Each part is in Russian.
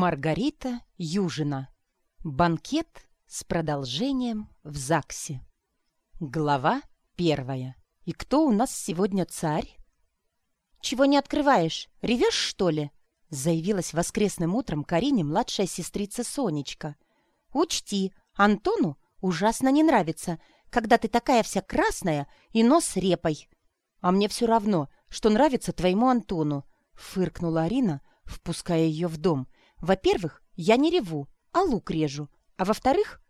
Маргарита Южина. Банкет с продолжением в ЗАГСе. Глава первая. И кто у нас сегодня царь? «Чего не открываешь? Ревешь, что ли?» Заявилась воскресным утром Карине младшая сестрица Сонечка. «Учти, Антону ужасно не нравится, когда ты такая вся красная и нос репой». «А мне все равно, что нравится твоему Антону», — фыркнула Арина, впуская ее в дом — во-первых, я не реву, а лук режу. А во-вторых...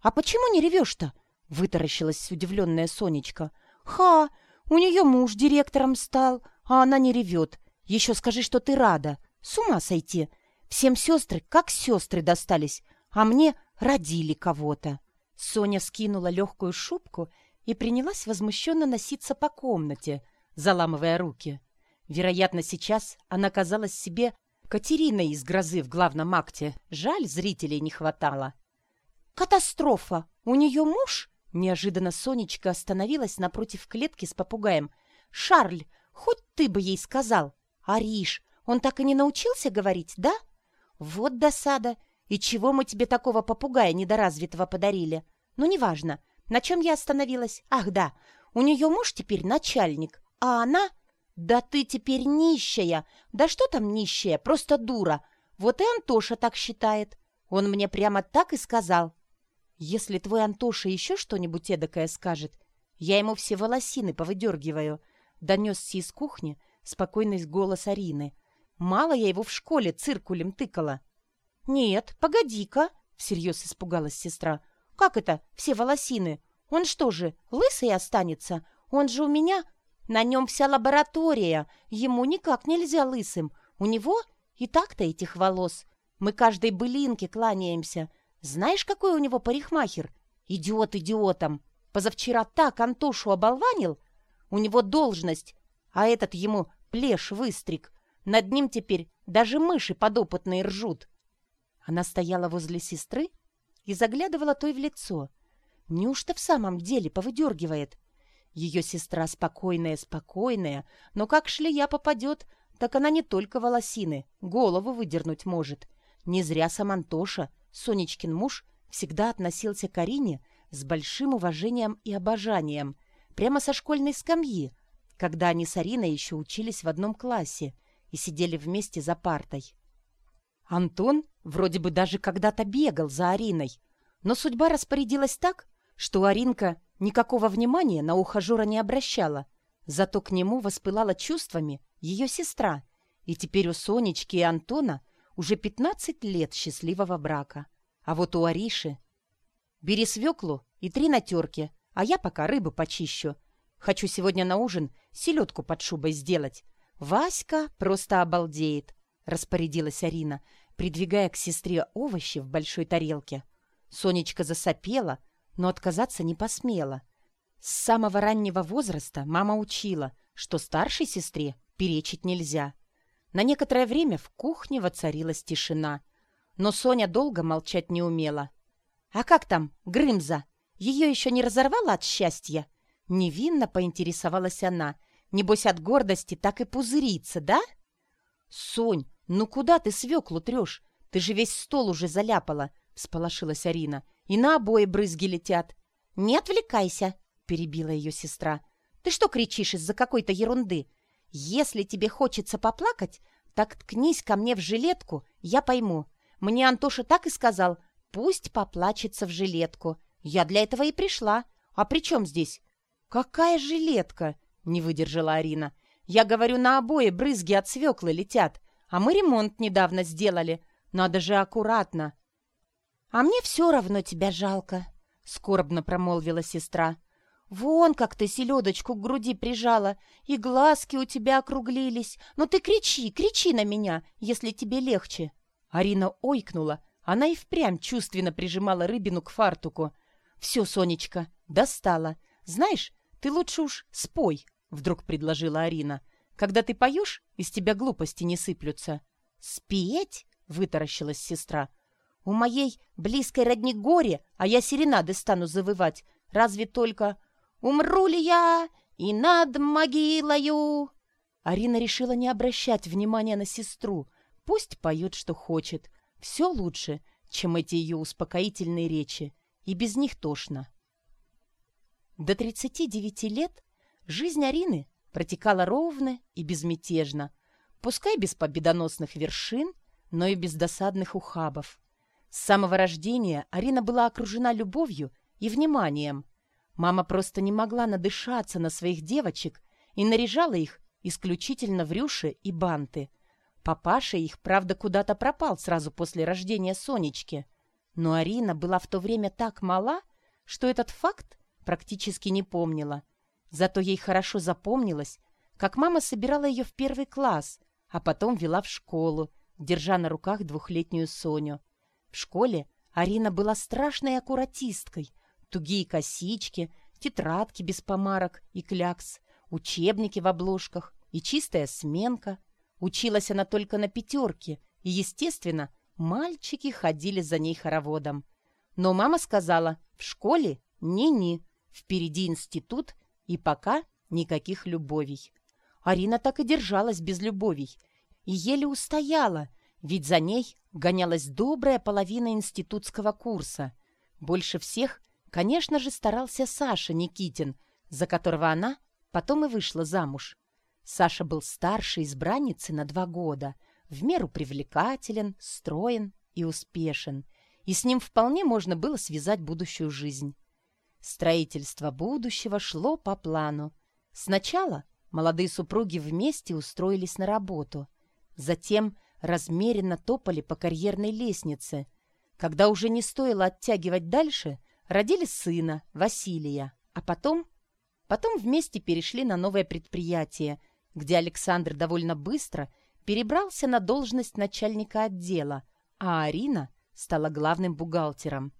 «А почему не ревешь-то?» — вытаращилась удивленная Сонечка. «Ха! У нее муж директором стал, а она не ревет. Еще скажи, что ты рада. С ума сойти. Всем сестры как сестры достались, а мне родили кого-то». Соня скинула легкую шубку и принялась возмущенно носиться по комнате, заламывая руки. Вероятно, сейчас она казалась себе Катерина из «Грозы» в главном акте. Жаль, зрителей не хватало. «Катастрофа! У нее муж?» Неожиданно Сонечка остановилась напротив клетки с попугаем. «Шарль, хоть ты бы ей сказал. Ариш, он так и не научился говорить, да? Вот досада. И чего мы тебе такого попугая недоразвитого подарили? Ну, неважно. На чем я остановилась? Ах, да, у нее муж теперь начальник, а она «Да ты теперь нищая! Да что там нищая? Просто дура! Вот и Антоша так считает. Он мне прямо так и сказал. Если твой Антоша еще что-нибудь эдакое скажет, я ему все волосины повыдергиваю», — донесся из кухни спокойный голос Арины. «Мало я его в школе циркулем тыкала». «Нет, погоди-ка», — всерьез испугалась сестра. «Как это, все волосины? Он что же, лысый останется? Он же у меня на нем вся лаборатория. Ему никак нельзя лысым. У него и так-то этих волос. Мы каждой былинке кланяемся. Знаешь, какой у него парикмахер? Идиот идиотом. Позавчера так Антошу оболванил. У него должность, а этот ему плешь выстриг. Над ним теперь даже мыши подопытные ржут. Она стояла возле сестры и заглядывала той в лицо. Неужто в самом деле повыдергивает? Ее сестра спокойная-спокойная, но как шлея попадет, так она не только волосины, голову выдернуть может. Не зря сам Антоша, Сонечкин муж, всегда относился к Арине с большим уважением и обожанием, прямо со школьной скамьи, когда они с Ариной еще учились в одном классе и сидели вместе за партой. Антон вроде бы даже когда-то бегал за Ариной, но судьба распорядилась так, что Аринка никакого внимания на ухажера не обращала, зато к нему воспылала чувствами ее сестра, и теперь у Сонечки и Антона уже 15 лет счастливого брака. А вот у Ариши... Бери свеклу и три натерки, а я пока рыбу почищу. Хочу сегодня на ужин селедку под шубой сделать. Васька просто обалдеет, распорядилась Арина, придвигая к сестре овощи в большой тарелке. Сонечка засопела, но отказаться не посмела. С самого раннего возраста мама учила, что старшей сестре перечить нельзя. На некоторое время в кухне воцарилась тишина. Но Соня долго молчать не умела. «А как там, Грымза? Ее еще не разорвало от счастья?» Невинно поинтересовалась она. «Небось, от гордости так и пузырится, да?» «Сонь, ну куда ты свеклу трешь? Ты же весь стол уже заляпала!» — всполошилась Арина и на обои брызги летят. «Не отвлекайся», — перебила ее сестра. «Ты что кричишь из-за какой-то ерунды? Если тебе хочется поплакать, так ткнись ко мне в жилетку, я пойму. Мне Антоша так и сказал, пусть поплачется в жилетку. Я для этого и пришла. А при чем здесь?» «Какая жилетка?» — не выдержала Арина. «Я говорю, на обои брызги от свеклы летят, а мы ремонт недавно сделали. Надо же аккуратно. «А мне все равно тебя жалко», — скорбно промолвила сестра. «Вон как ты селедочку к груди прижала, и глазки у тебя округлились. Но ты кричи, кричи на меня, если тебе легче». Арина ойкнула. Она и впрямь чувственно прижимала рыбину к фартуку. «Все, Сонечка, достала. Знаешь, ты лучше уж спой», — вдруг предложила Арина. «Когда ты поешь, из тебя глупости не сыплются». «Спеть?» — вытаращилась сестра. У моей близкой родни горе, а я серенады стану завывать. Разве только «Умру ли я и над могилою?» Арина решила не обращать внимания на сестру. Пусть поет, что хочет. Все лучше, чем эти ее успокоительные речи, и без них тошно. До 39 лет жизнь Арины протекала ровно и безмятежно, пускай без победоносных вершин, но и без досадных ухабов. С самого рождения Арина была окружена любовью и вниманием. Мама просто не могла надышаться на своих девочек и наряжала их исключительно в рюши и банты. Папаша их, правда, куда-то пропал сразу после рождения Сонечки. Но Арина была в то время так мала, что этот факт практически не помнила. Зато ей хорошо запомнилось, как мама собирала ее в первый класс, а потом вела в школу, держа на руках двухлетнюю Соню. В школе Арина была страшной аккуратисткой. Тугие косички, тетрадки без помарок и клякс, учебники в обложках и чистая сменка. Училась она только на пятерке, и, естественно, мальчики ходили за ней хороводом. Но мама сказала, в школе ни-ни, впереди институт, и пока никаких любовей. Арина так и держалась без любовей и еле устояла, ведь за ней гонялась добрая половина институтского курса. Больше всех, конечно же, старался Саша Никитин, за которого она потом и вышла замуж. Саша был старше избранницы на два года, в меру привлекателен, строен и успешен, и с ним вполне можно было связать будущую жизнь. Строительство будущего шло по плану. Сначала молодые супруги вместе устроились на работу, затем размеренно топали по карьерной лестнице. Когда уже не стоило оттягивать дальше, родили сына, Василия, а потом... Потом вместе перешли на новое предприятие, где Александр довольно быстро перебрался на должность начальника отдела, а Арина стала главным бухгалтером.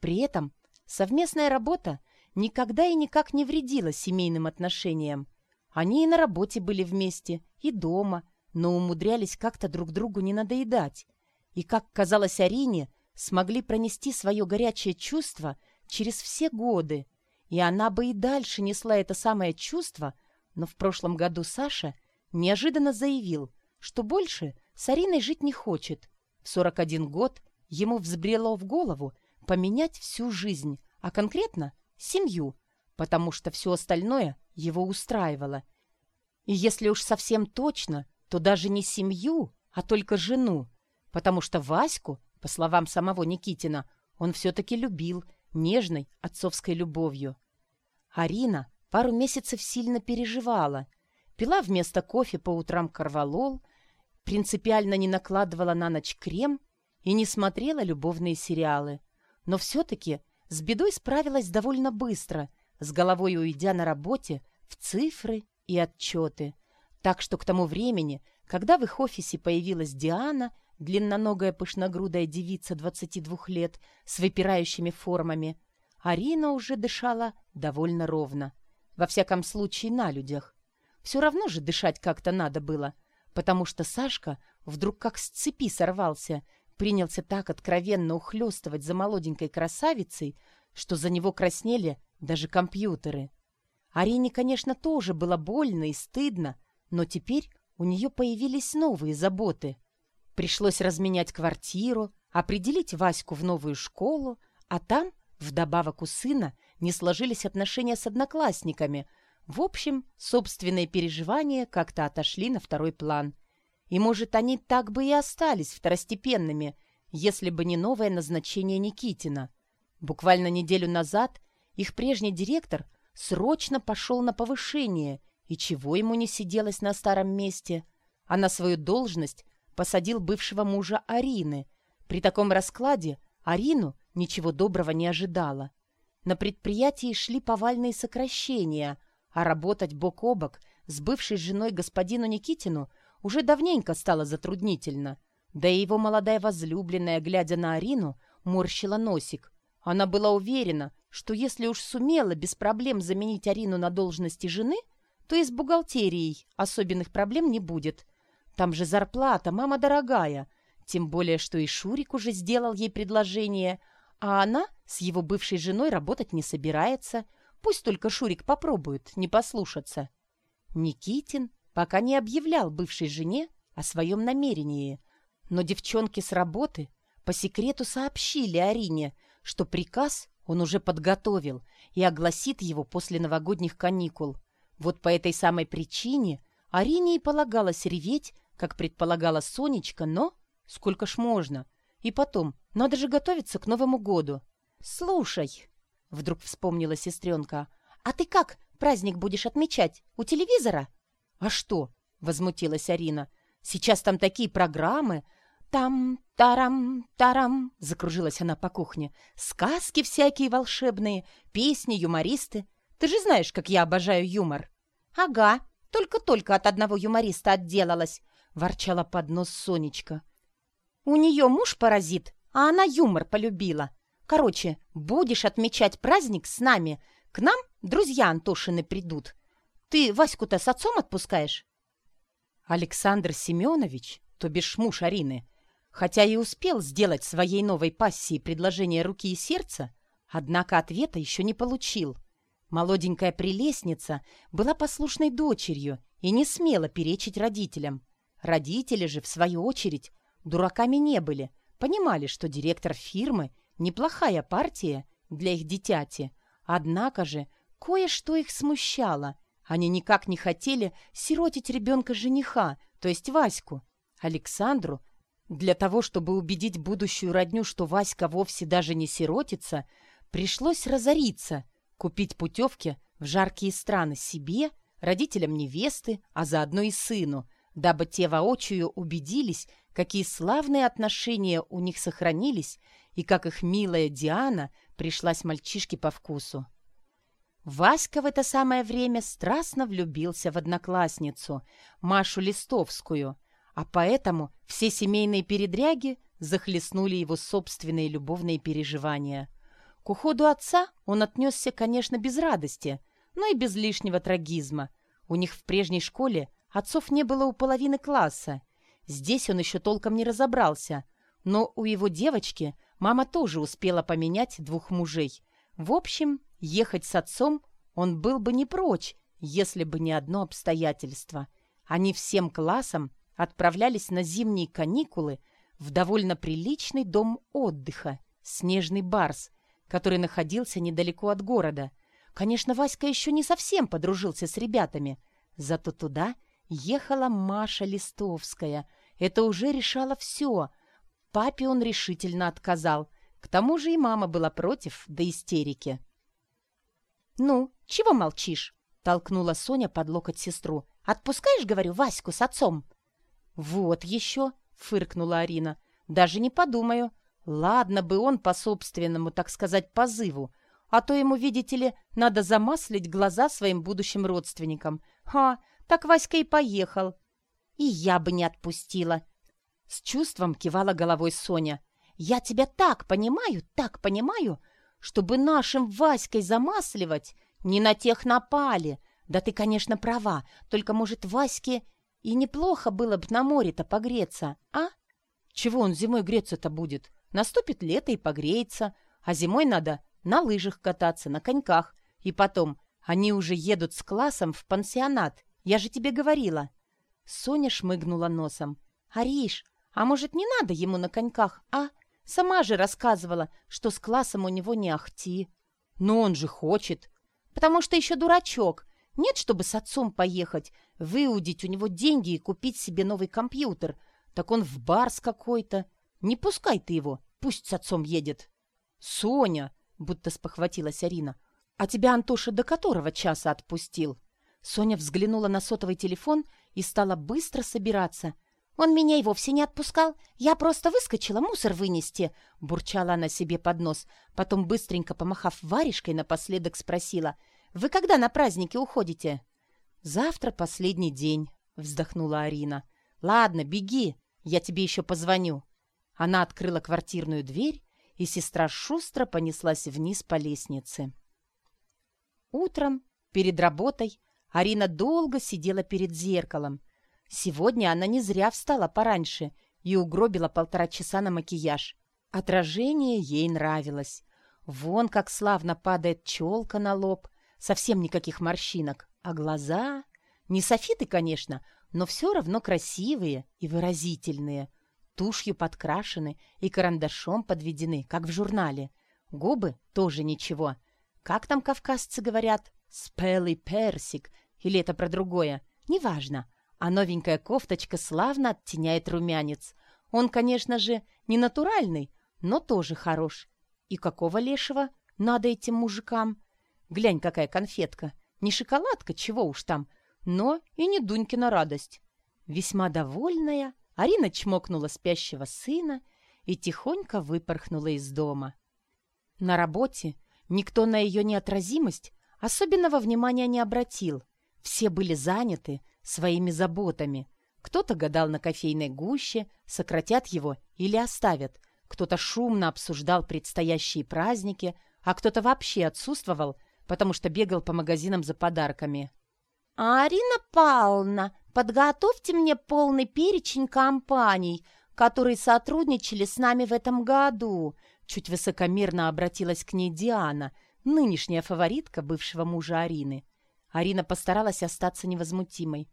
При этом совместная работа никогда и никак не вредила семейным отношениям. Они и на работе были вместе, и дома, но умудрялись как-то друг другу не надоедать. И, как казалось Арине, смогли пронести свое горячее чувство через все годы. И она бы и дальше несла это самое чувство, но в прошлом году Саша неожиданно заявил, что больше с Ариной жить не хочет. В 41 год ему взбрело в голову поменять всю жизнь, а конкретно семью, потому что все остальное его устраивало. И если уж совсем точно, то даже не семью, а только жену, потому что Ваську, по словам самого Никитина, он все-таки любил нежной отцовской любовью. Арина пару месяцев сильно переживала. Пила вместо кофе по утрам корвалол, принципиально не накладывала на ночь крем и не смотрела любовные сериалы. Но все-таки с бедой справилась довольно быстро, с головой уйдя на работе в цифры и отчеты. Так что к тому времени, когда в их офисе появилась Диана, длинноногая пышногрудая девица 22 лет с выпирающими формами, Арина уже дышала довольно ровно. Во всяком случае, на людях. Все равно же дышать как-то надо было, потому что Сашка вдруг как с цепи сорвался, принялся так откровенно ухлёстывать за молоденькой красавицей, что за него краснели даже компьютеры. Арине, конечно, тоже было больно и стыдно, но теперь у нее появились новые заботы. Пришлось разменять квартиру, определить Ваську в новую школу, а там, вдобавок у сына, не сложились отношения с одноклассниками. В общем, собственные переживания как-то отошли на второй план. И, может, они так бы и остались второстепенными, если бы не новое назначение Никитина. Буквально неделю назад их прежний директор срочно пошел на повышение, и чего ему не сиделось на старом месте, а на свою должность посадил бывшего мужа Арины. При таком раскладе Арину ничего доброго не ожидала. На предприятии шли повальные сокращения, а работать бок о бок с бывшей женой господину Никитину уже давненько стало затруднительно. Да и его молодая возлюбленная, глядя на Арину, морщила носик. Она была уверена, что если уж сумела без проблем заменить Арину на должности жены, то и с бухгалтерией особенных проблем не будет. Там же зарплата, мама дорогая. Тем более, что и Шурик уже сделал ей предложение, а она с его бывшей женой работать не собирается. Пусть только Шурик попробует не послушаться. Никитин пока не объявлял бывшей жене о своем намерении, но девчонки с работы по секрету сообщили Арине, что приказ он уже подготовил и огласит его после новогодних каникул. Вот по этой самой причине Арине и полагалось реветь, как предполагала Сонечка, но сколько ж можно. И потом, надо же готовиться к Новому году. «Слушай», — вдруг вспомнила сестренка, «а ты как праздник будешь отмечать? У телевизора?» «А что?» — возмутилась Арина. «Сейчас там такие программы. Там, тарам, тарам!» — закружилась она по кухне. «Сказки всякие волшебные, песни, юмористы. Ты же знаешь, как я обожаю юмор». «Ага, только-только от одного юмориста отделалась», — ворчала под нос Сонечка. «У нее муж паразит, а она юмор полюбила. Короче, будешь отмечать праздник с нами. К нам друзья Антошины придут. Ты Ваську-то с отцом отпускаешь?» Александр Семенович, то бишь муж Арины, хотя и успел сделать своей новой пассии предложение руки и сердца, однако ответа еще не получил. Молоденькая прелестница была послушной дочерью и не смела перечить родителям. Родители же, в свою очередь, дураками не были, понимали, что директор фирмы – неплохая партия для их дитяти. Однако же кое-что их смущало. Они никак не хотели сиротить ребенка жениха, то есть Ваську. Александру, для того, чтобы убедить будущую родню, что Васька вовсе даже не сиротится, пришлось разориться – Купить путевки в жаркие страны себе, родителям невесты, а заодно и сыну, дабы те воочию убедились, какие славные отношения у них сохранились и как их милая Диана пришлась мальчишке по вкусу. Васька в это самое время страстно влюбился в одноклассницу, Машу Листовскую, а поэтому все семейные передряги захлестнули его собственные любовные переживания. К уходу отца он отнесся, конечно, без радости, но и без лишнего трагизма. У них в прежней школе отцов не было у половины класса. Здесь он еще толком не разобрался. Но у его девочки мама тоже успела поменять двух мужей. В общем, ехать с отцом он был бы не прочь, если бы не одно обстоятельство. Они всем классом отправлялись на зимние каникулы в довольно приличный дом отдыха «Снежный барс», который находился недалеко от города. Конечно, Васька еще не совсем подружился с ребятами, зато туда ехала Маша Листовская. Это уже решало все. Папе он решительно отказал. К тому же и мама была против до истерики. «Ну, чего молчишь?» — толкнула Соня под локоть сестру. «Отпускаешь, говорю, Ваську с отцом?» «Вот еще!» — фыркнула Арина. «Даже не подумаю. Ладно бы он по собственному, так сказать, позыву, а то ему, видите ли, надо замаслить глаза своим будущим родственникам. Ха, так Васька и поехал. И я бы не отпустила. С чувством кивала головой Соня. Я тебя так понимаю, так понимаю, чтобы нашим Васькой замасливать, не на тех напали. Да ты, конечно, права, только, может, Ваське и неплохо было бы на море-то погреться, а? Чего он зимой греться-то будет? Наступит лето и погреется, а зимой надо на лыжах кататься, на коньках. И потом, они уже едут с классом в пансионат. Я же тебе говорила. Соня шмыгнула носом. «Ариш, а может, не надо ему на коньках, а? Сама же рассказывала, что с классом у него не ахти». «Но он же хочет». «Потому что еще дурачок. Нет, чтобы с отцом поехать, выудить у него деньги и купить себе новый компьютер. Так он в барс какой-то. Не пускай ты его, пусть с отцом едет. Соня, будто спохватилась Арина, а тебя Антоша до которого часа отпустил? Соня взглянула на сотовый телефон и стала быстро собираться. «Он меня и вовсе не отпускал. Я просто выскочила мусор вынести», — бурчала она себе под нос. Потом, быстренько помахав варежкой, напоследок спросила. «Вы когда на праздники уходите?» «Завтра последний день», — вздохнула Арина. «Ладно, беги, я тебе еще позвоню». Она открыла квартирную дверь, и сестра шустро понеслась вниз по лестнице. Утром, перед работой, Арина долго сидела перед зеркалом. Сегодня она не зря встала пораньше и угробила полтора часа на макияж. Отражение ей нравилось. Вон как славно падает челка на лоб, совсем никаких морщинок, а глаза... Не софиты, конечно, но все равно красивые и выразительные — тушью подкрашены и карандашом подведены, как в журнале. Губы тоже ничего. Как там кавказцы говорят? Спелый персик. Или это про другое? Неважно. А новенькая кофточка славно оттеняет румянец. Он, конечно же, не натуральный, но тоже хорош. И какого лешего надо этим мужикам? Глянь, какая конфетка. Не шоколадка, чего уж там, но и не Дунькина радость. Весьма довольная, Арина чмокнула спящего сына и тихонько выпорхнула из дома. На работе никто на ее неотразимость особенного внимания не обратил. Все были заняты своими заботами. Кто-то гадал на кофейной гуще, сократят его или оставят. Кто-то шумно обсуждал предстоящие праздники, а кто-то вообще отсутствовал, потому что бегал по магазинам за подарками. «Арина Павловна, подготовьте мне полный перечень компаний, которые сотрудничали с нами в этом году», чуть высокомерно обратилась к ней Диана, нынешняя фаворитка бывшего мужа Арины. Арина постаралась остаться невозмутимой.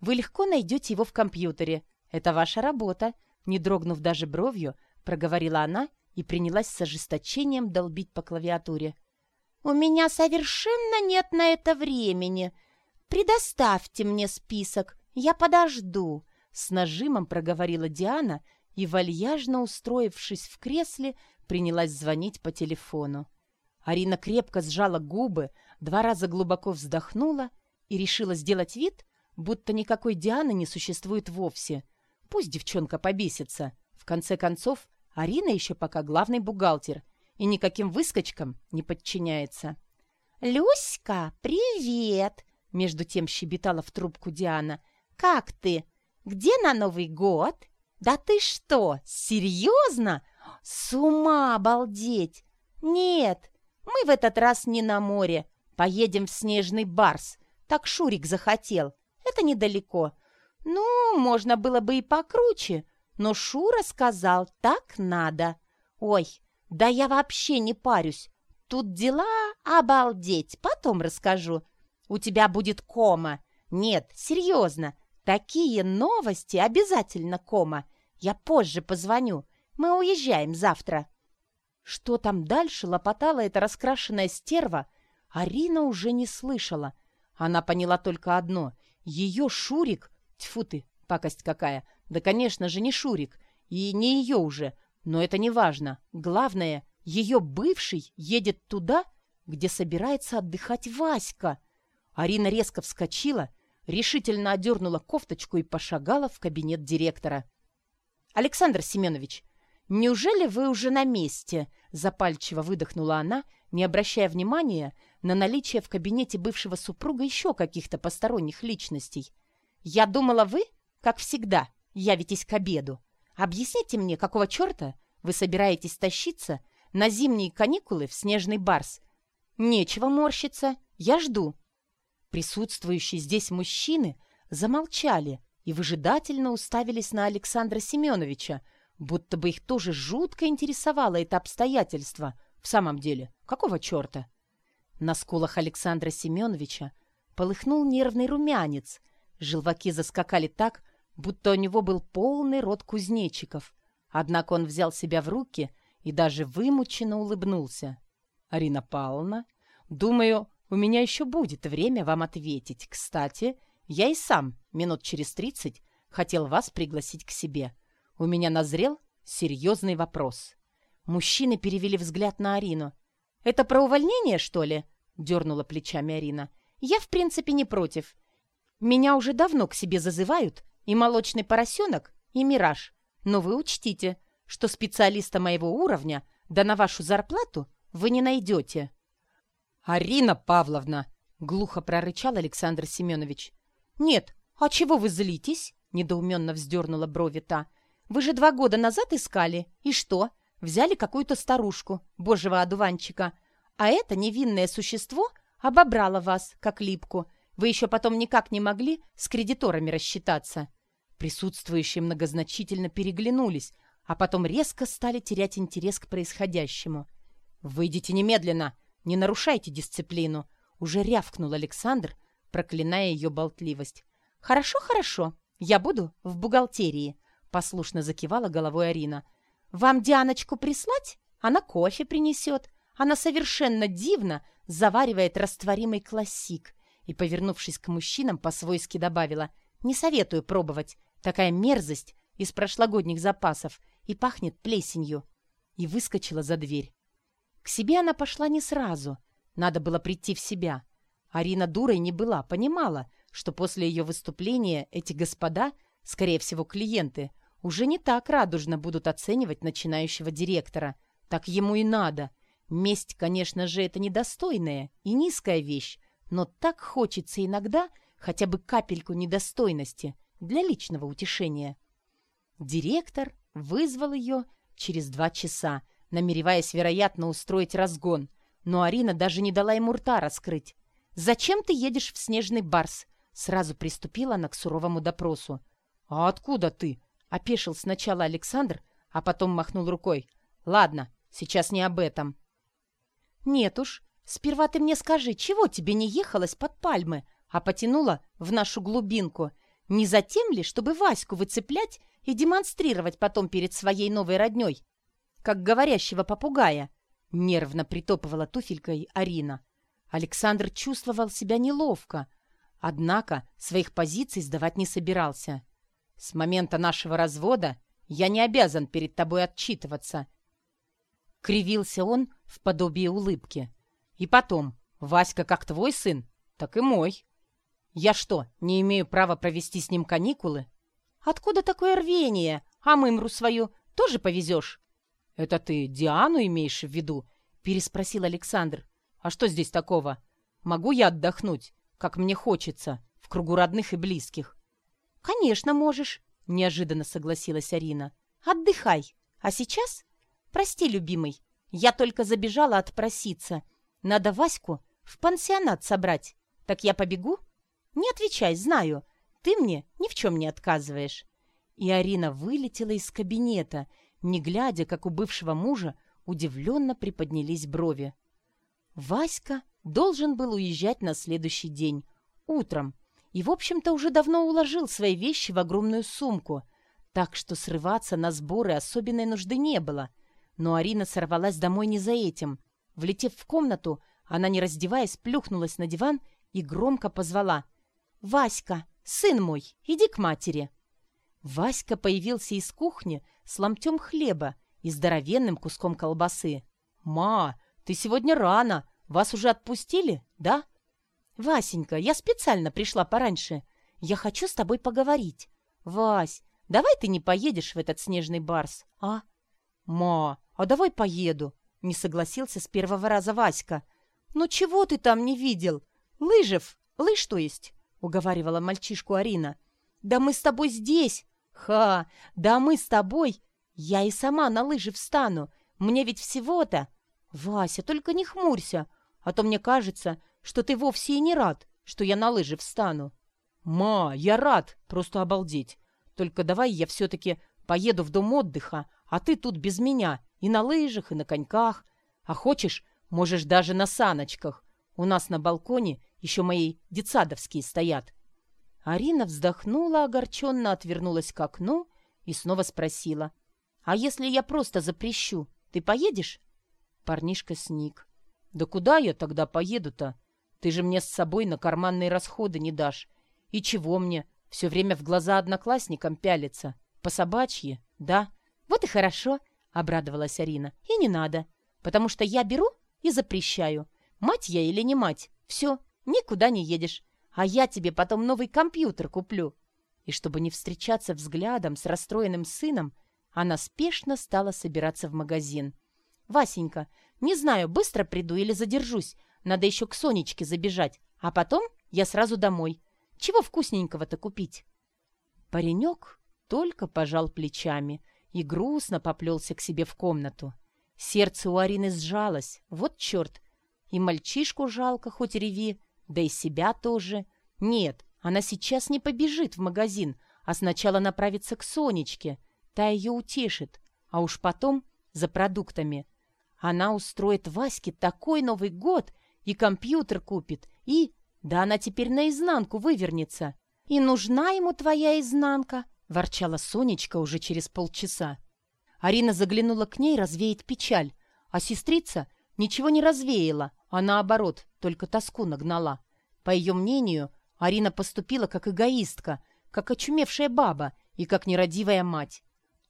«Вы легко найдете его в компьютере. Это ваша работа», не дрогнув даже бровью, проговорила она и принялась с ожесточением долбить по клавиатуре. «У меня совершенно нет на это времени. Предоставьте мне список, я подожду», — с нажимом проговорила Диана и, вальяжно устроившись в кресле, принялась звонить по телефону. Арина крепко сжала губы, два раза глубоко вздохнула и решила сделать вид, будто никакой Дианы не существует вовсе. Пусть девчонка побесится. В конце концов, Арина еще пока главный бухгалтер и никаким выскочкам не подчиняется. «Люська, привет!» — между тем щебетала в трубку Диана. «Как ты? Где на Новый год? Да ты что, серьезно? С ума обалдеть! Нет, мы в этот раз не на море. Поедем в Снежный Барс. Так Шурик захотел. Это недалеко. Ну, можно было бы и покруче, но Шура сказал, так надо. Ой, да я вообще не парюсь. Тут дела обалдеть, потом расскажу. У тебя будет кома. Нет, серьезно, такие новости обязательно кома. Я позже позвоню. Мы уезжаем завтра. Что там дальше лопотала эта раскрашенная стерва, Арина уже не слышала. Она поняла только одно — ее Шурик... Тьфу ты, пакость какая! Да, конечно же, не Шурик. И не ее уже. Но это не важно. Главное, ее бывший едет туда, где собирается отдыхать Васька. Арина резко вскочила, решительно одернула кофточку и пошагала в кабинет директора. «Александр Семенович, неужели вы уже на месте?» Запальчиво выдохнула она, не обращая внимания на наличие в кабинете бывшего супруга еще каких-то посторонних личностей. «Я думала, вы, как всегда, явитесь к обеду. Объясните мне, какого черта вы собираетесь тащиться на зимние каникулы в Снежный Барс? Нечего морщиться, я жду». Присутствующие здесь мужчины замолчали и выжидательно уставились на Александра Семеновича, будто бы их тоже жутко интересовало это обстоятельство. В самом деле, какого черта? На скулах Александра Семеновича полыхнул нервный румянец, желваки заскакали так, будто у него был полный рот кузнечиков. Однако он взял себя в руки и даже вымученно улыбнулся. «Арина Павловна, думаю, у меня еще будет время вам ответить. Кстати, я и сам минут через тридцать хотел вас пригласить к себе. У меня назрел серьезный вопрос». Мужчины перевели взгляд на Арину. «Это про увольнение, что ли?» — дернула плечами Арина. «Я, в принципе, не против. Меня уже давно к себе зазывают и молочный поросенок, и мираж. Но вы учтите, что специалиста моего уровня, да на вашу зарплату, вы не найдете». «Арина Павловна!» — глухо прорычал Александр Семенович. «Нет, а чего вы злитесь?» — недоуменно вздернула брови та. «Вы же два года назад искали. И что? Взяли какую-то старушку, божьего одуванчика. А это невинное существо обобрало вас, как липку. Вы еще потом никак не могли с кредиторами рассчитаться». Присутствующие многозначительно переглянулись, а потом резко стали терять интерес к происходящему. «Выйдите немедленно! Не нарушайте дисциплину!» Уже рявкнул Александр, проклиная ее болтливость. «Хорошо, хорошо. Я буду в бухгалтерии», — послушно закивала головой Арина. «Вам Дианочку прислать? Она кофе принесет. Она совершенно дивно заваривает растворимый классик». И, повернувшись к мужчинам, по-свойски добавила. «Не советую пробовать. Такая мерзость из прошлогодних запасов и пахнет плесенью». И выскочила за дверь. К себе она пошла не сразу. Надо было прийти в себя. Арина дурой не была, понимала, что после ее выступления эти господа, скорее всего, клиенты, уже не так радужно будут оценивать начинающего директора. Так ему и надо. Месть, конечно же, это недостойная и низкая вещь, но так хочется иногда хотя бы капельку недостойности для личного утешения. Директор вызвал ее через два часа, намереваясь, вероятно, устроить разгон, но Арина даже не дала ему рта раскрыть. «Зачем ты едешь в Снежный Барс?» Сразу приступила она к суровому допросу. «А откуда ты?» — опешил сначала Александр, а потом махнул рукой. «Ладно, сейчас не об этом». «Нет уж, сперва ты мне скажи, чего тебе не ехалось под пальмы, а потянула в нашу глубинку? Не за тем ли, чтобы Ваську выцеплять и демонстрировать потом перед своей новой родней, как говорящего попугая?» Нервно притопывала туфелькой Арина. Александр чувствовал себя неловко, однако своих позиций сдавать не собирался. С момента нашего развода я не обязан перед тобой отчитываться. Кривился он в подобии улыбки. И потом, Васька как твой сын, так и мой. Я что, не имею права провести с ним каникулы? Откуда такое рвение? А мымру свою тоже повезешь? Это ты Диану имеешь в виду? Переспросил Александр. А что здесь такого? Могу я отдохнуть, как мне хочется, в кругу родных и близких? «Конечно можешь», — неожиданно согласилась Арина. «Отдыхай. А сейчас? Прости, любимый, я только забежала отпроситься. Надо Ваську в пансионат собрать. Так я побегу? Не отвечай, знаю. Ты мне ни в чем не отказываешь». И Арина вылетела из кабинета, не глядя, как у бывшего мужа удивленно приподнялись брови. Васька должен был уезжать на следующий день, утром, и, в общем-то, уже давно уложил свои вещи в огромную сумку, так что срываться на сборы особенной нужды не было. Но Арина сорвалась домой не за этим. Влетев в комнату, она, не раздеваясь, плюхнулась на диван и громко позвала. «Васька, сын мой, иди к матери!» Васька появился из кухни с ломтем хлеба и здоровенным куском колбасы. «Ма, ты сегодня рано. Вас уже отпустили, да?» «Васенька, я специально пришла пораньше. Я хочу с тобой поговорить. Вась, давай ты не поедешь в этот снежный барс, а?» «Ма, а давай поеду», — не согласился с первого раза Васька. «Ну чего ты там не видел? Лыжев, лыж то есть?» — уговаривала мальчишку Арина. «Да мы с тобой здесь!» «Ха! Да мы с тобой! Я и сама на лыжи встану! Мне ведь всего-то...» «Вася, только не хмурься, а то мне кажется, что ты вовсе и не рад, что я на лыжи встану». «Ма, я рад, просто обалдеть. Только давай я все-таки поеду в дом отдыха, а ты тут без меня, и на лыжах, и на коньках. А хочешь, можешь даже на саночках. У нас на балконе еще мои детсадовские стоят». Арина вздохнула, огорченно отвернулась к окну и снова спросила. «А если я просто запрещу, ты поедешь?» Парнишка сник. «Да куда я тогда поеду-то? Ты же мне с собой на карманные расходы не дашь. И чего мне? Все время в глаза одноклассникам пялиться. По собачьи, да? Вот и хорошо, — обрадовалась Арина. И не надо, потому что я беру и запрещаю. Мать я или не мать, все, никуда не едешь. А я тебе потом новый компьютер куплю. И чтобы не встречаться взглядом с расстроенным сыном, она спешно стала собираться в магазин. «Васенька, не знаю, быстро приду или задержусь, надо еще к Сонечке забежать, а потом я сразу домой. Чего вкусненького-то купить?» Паренек только пожал плечами и грустно поплелся к себе в комнату. Сердце у Арины сжалось, вот черт. И мальчишку жалко, хоть реви, да и себя тоже. Нет, она сейчас не побежит в магазин, а сначала направится к Сонечке. Та ее утешит, а уж потом за продуктами. Она устроит Ваське такой Новый год, и компьютер купит, и... Да она теперь наизнанку вывернется. И нужна ему твоя изнанка, ворчала Сонечка уже через полчаса. Арина заглянула к ней развеять печаль, а сестрица ничего не развеяла, а наоборот, только тоску нагнала. По ее мнению, Арина поступила как эгоистка, как очумевшая баба и как нерадивая мать.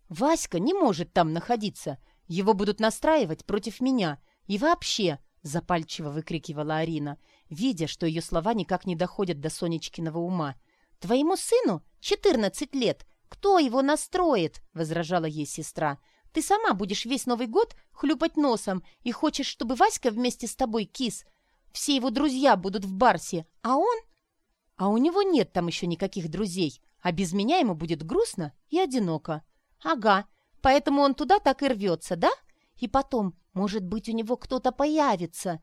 «Васька не может там находиться. Его будут настраивать против меня. И вообще...» — запальчиво выкрикивала Арина, видя, что ее слова никак не доходят до Сонечкиного ума. «Твоему сыну 14 лет. Кто его настроит?» — возражала ей сестра. «Ты сама будешь весь Новый год хлюпать носом и хочешь, чтобы Васька вместе с тобой кис. Все его друзья будут в Барсе, а он...» «А у него нет там еще никаких друзей, а без меня ему будет грустно и одиноко». «Ага, поэтому он туда так и рвется, да? И потом, может быть, у него кто-то появится».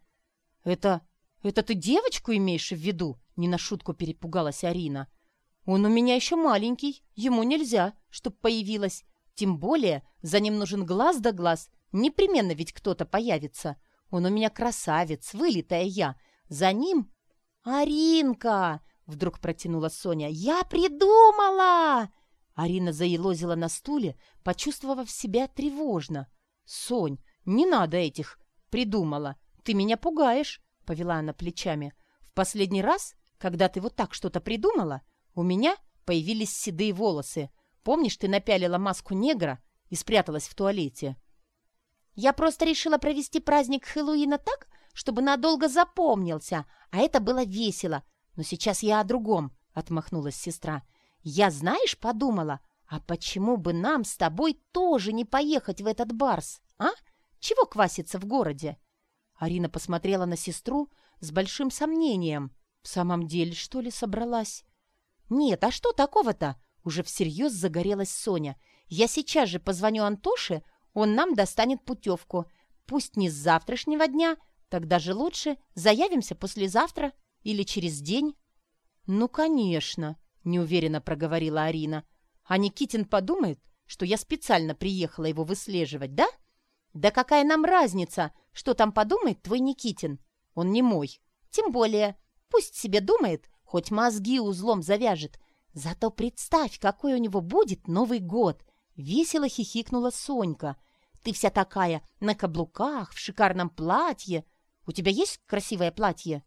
«Это... это ты девочку имеешь в виду?» — не на шутку перепугалась Арина. «Он у меня еще маленький, ему нельзя, чтоб появилась. Тем более за ним нужен глаз да глаз. Непременно ведь кто-то появится. Он у меня красавец, вылитая я. За ним...» «Аринка!» — вдруг протянула Соня. «Я придумала!» Арина заелозила на стуле, почувствовав себя тревожно. «Сонь, не надо этих!» «Придумала. Ты меня пугаешь!» — повела она плечами. «В последний раз, когда ты вот так что-то придумала, у меня появились седые волосы. Помнишь, ты напялила маску негра и спряталась в туалете?» «Я просто решила провести праздник Хэллоуина так, чтобы надолго запомнился, а это было весело. Но сейчас я о другом», — отмахнулась сестра. «Я, знаешь, подумала, а почему бы нам с тобой тоже не поехать в этот барс, а? Чего кваситься в городе?» Арина посмотрела на сестру с большим сомнением. «В самом деле, что ли, собралась?» «Нет, а что такого-то?» Уже всерьез загорелась Соня. «Я сейчас же позвоню Антоше, он нам достанет путевку. Пусть не с завтрашнего дня, тогда же лучше заявимся послезавтра или через день». «Ну, конечно», — неуверенно проговорила Арина. «А Никитин подумает, что я специально приехала его выслеживать, да?» «Да какая нам разница, что там подумает твой Никитин? Он не мой. Тем более, пусть себе думает, Хоть мозги узлом завяжет. Зато представь, какой у него будет Новый год!» Весело хихикнула Сонька. «Ты вся такая, на каблуках, в шикарном платье. У тебя есть красивое платье?»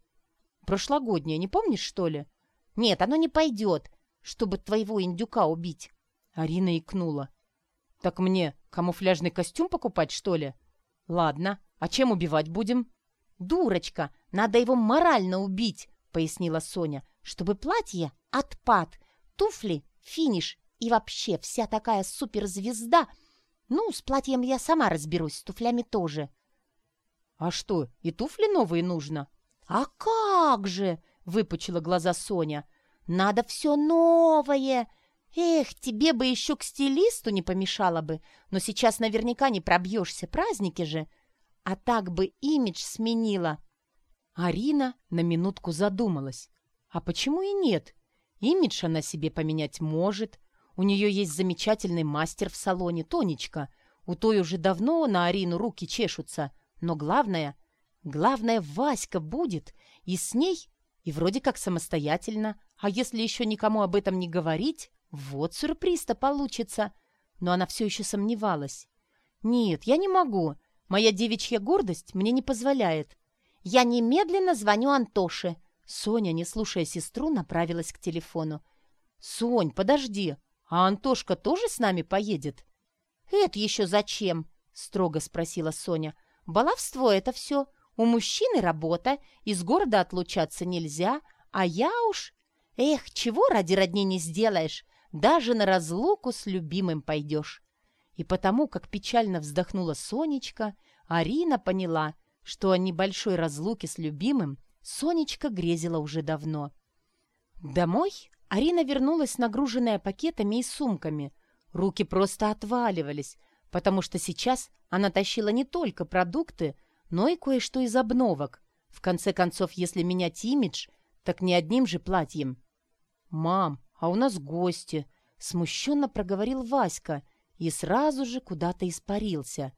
«Прошлогоднее, не помнишь, что ли?» «Нет, оно не пойдет, чтобы твоего индюка убить». Арина икнула. «Так мне камуфляжный костюм покупать, что ли?» «Ладно, а чем убивать будем?» «Дурочка, надо его морально убить», — пояснила Соня чтобы платье — отпад, туфли — финиш и вообще вся такая суперзвезда. Ну, с платьем я сама разберусь, с туфлями тоже. — А что, и туфли новые нужно? — А как же! — выпучила глаза Соня. — Надо все новое! Эх, тебе бы еще к стилисту не помешало бы, но сейчас наверняка не пробьешься, праздники же. А так бы имидж сменила. Арина на минутку задумалась. А почему и нет? Имидж она себе поменять может. У нее есть замечательный мастер в салоне, Тонечка. У той уже давно на Арину руки чешутся. Но главное, главное, Васька будет. И с ней, и вроде как самостоятельно. А если еще никому об этом не говорить, вот сюрприз-то получится. Но она все еще сомневалась. «Нет, я не могу. Моя девичья гордость мне не позволяет. Я немедленно звоню Антоше», Соня, не слушая сестру, направилась к телефону. «Сонь, подожди, а Антошка тоже с нами поедет?» «Это еще зачем?» — строго спросила Соня. «Баловство это все. У мужчины работа, из города отлучаться нельзя, а я уж... Эх, чего ради родни не сделаешь, даже на разлуку с любимым пойдешь». И потому, как печально вздохнула Сонечка, Арина поняла, что о небольшой разлуке с любимым Сонечка грезила уже давно. Домой Арина вернулась, нагруженная пакетами и сумками. Руки просто отваливались, потому что сейчас она тащила не только продукты, но и кое-что из обновок. В конце концов, если менять имидж, так не одним же платьем. «Мам, а у нас гости!» — смущенно проговорил Васька и сразу же куда-то испарился.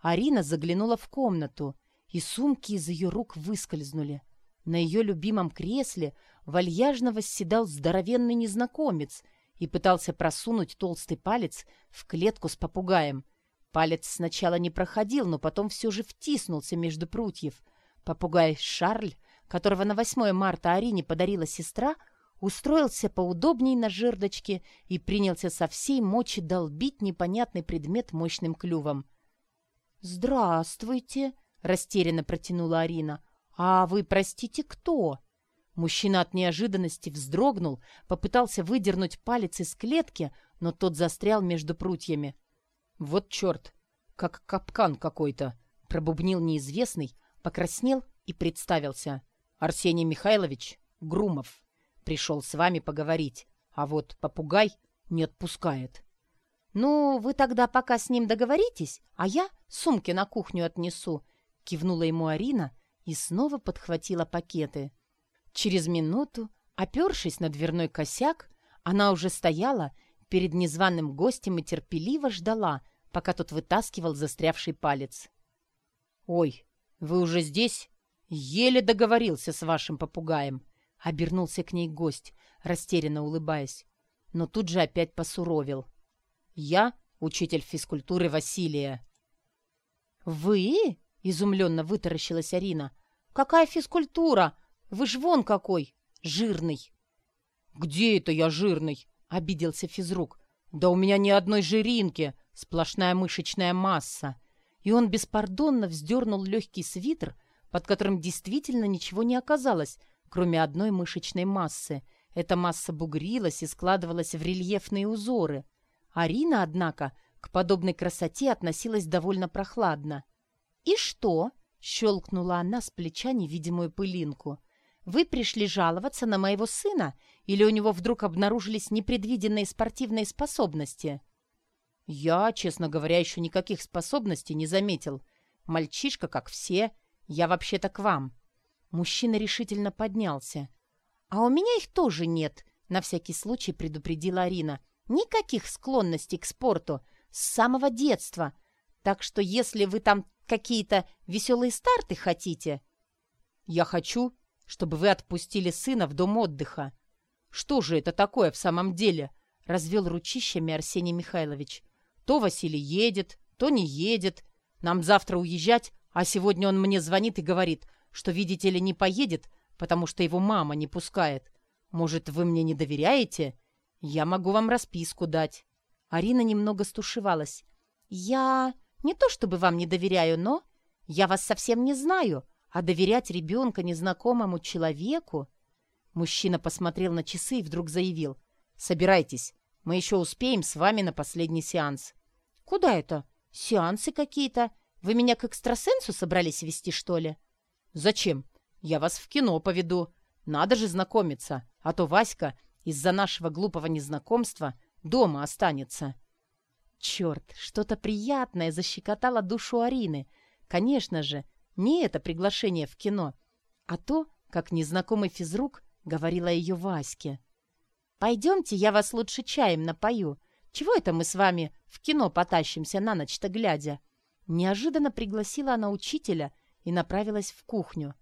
Арина заглянула в комнату, и сумки из ее рук выскользнули. На ее любимом кресле вальяжно восседал здоровенный незнакомец и пытался просунуть толстый палец в клетку с попугаем. Палец сначала не проходил, но потом все же втиснулся между прутьев. Попугай Шарль, которого на 8 марта Арине подарила сестра, устроился поудобней на жердочке и принялся со всей мочи долбить непонятный предмет мощным клювом. «Здравствуйте!» — растерянно протянула Арина. «А вы, простите, кто?» Мужчина от неожиданности вздрогнул, попытался выдернуть палец из клетки, но тот застрял между прутьями. «Вот черт! Как капкан какой-то!» — пробубнил неизвестный, покраснел и представился. «Арсений Михайлович Грумов. Пришел с вами поговорить, а вот попугай не отпускает». «Ну, вы тогда пока с ним договоритесь, а я сумки на кухню отнесу», — кивнула ему Арина и снова подхватила пакеты. Через минуту, опершись на дверной косяк, она уже стояла перед незваным гостем и терпеливо ждала, пока тот вытаскивал застрявший палец. «Ой, вы уже здесь? Еле договорился с вашим попугаем», — обернулся к ней гость, растерянно улыбаясь, но тут же опять посуровил. «Я учитель физкультуры Василия». «Вы?» — изумленно вытаращилась Арина. «Какая физкультура? Вы ж вон какой! Жирный!» «Где это я жирный?» — обиделся физрук. «Да у меня ни одной жиринки, сплошная мышечная масса». И он беспардонно вздернул легкий свитер, под которым действительно ничего не оказалось, кроме одной мышечной массы. Эта масса бугрилась и складывалась в рельефные узоры. Арина, однако, к подобной красоте относилась довольно прохладно. «И что?» — щелкнула она с плеча невидимую пылинку — вы пришли жаловаться на моего сына, или у него вдруг обнаружились непредвиденные спортивные способности?» «Я, честно говоря, еще никаких способностей не заметил. Мальчишка, как все. Я вообще-то к вам». Мужчина решительно поднялся. «А у меня их тоже нет», — на всякий случай предупредила Арина. «Никаких склонностей к спорту. С самого детства. Так что если вы там какие-то веселые старты хотите...» «Я хочу, чтобы вы отпустили сына в дом отдыха. Что же это такое в самом деле? Развел ручищами Арсений Михайлович. То Василий едет, то не едет. Нам завтра уезжать, а сегодня он мне звонит и говорит, что, видите ли, не поедет, потому что его мама не пускает. Может, вы мне не доверяете? Я могу вам расписку дать. Арина немного стушевалась. Я не то чтобы вам не доверяю, но я вас совсем не знаю. А доверять ребенка незнакомому человеку... Мужчина посмотрел на часы и вдруг заявил. «Собирайтесь, мы еще успеем с вами на последний сеанс». «Куда это? Сеансы какие-то? Вы меня к экстрасенсу собрались вести, что ли?» «Зачем? Я вас в кино поведу. Надо же знакомиться, а то Васька из-за нашего глупого незнакомства дома останется». Черт, что-то приятное защекотало душу Арины. Конечно же, не это приглашение в кино, а то, как незнакомый физрук говорила ее Ваське. «Пойдемте, я вас лучше чаем напою. Чего это мы с вами в кино потащимся на ночь-то глядя?» Неожиданно пригласила она учителя и направилась в кухню.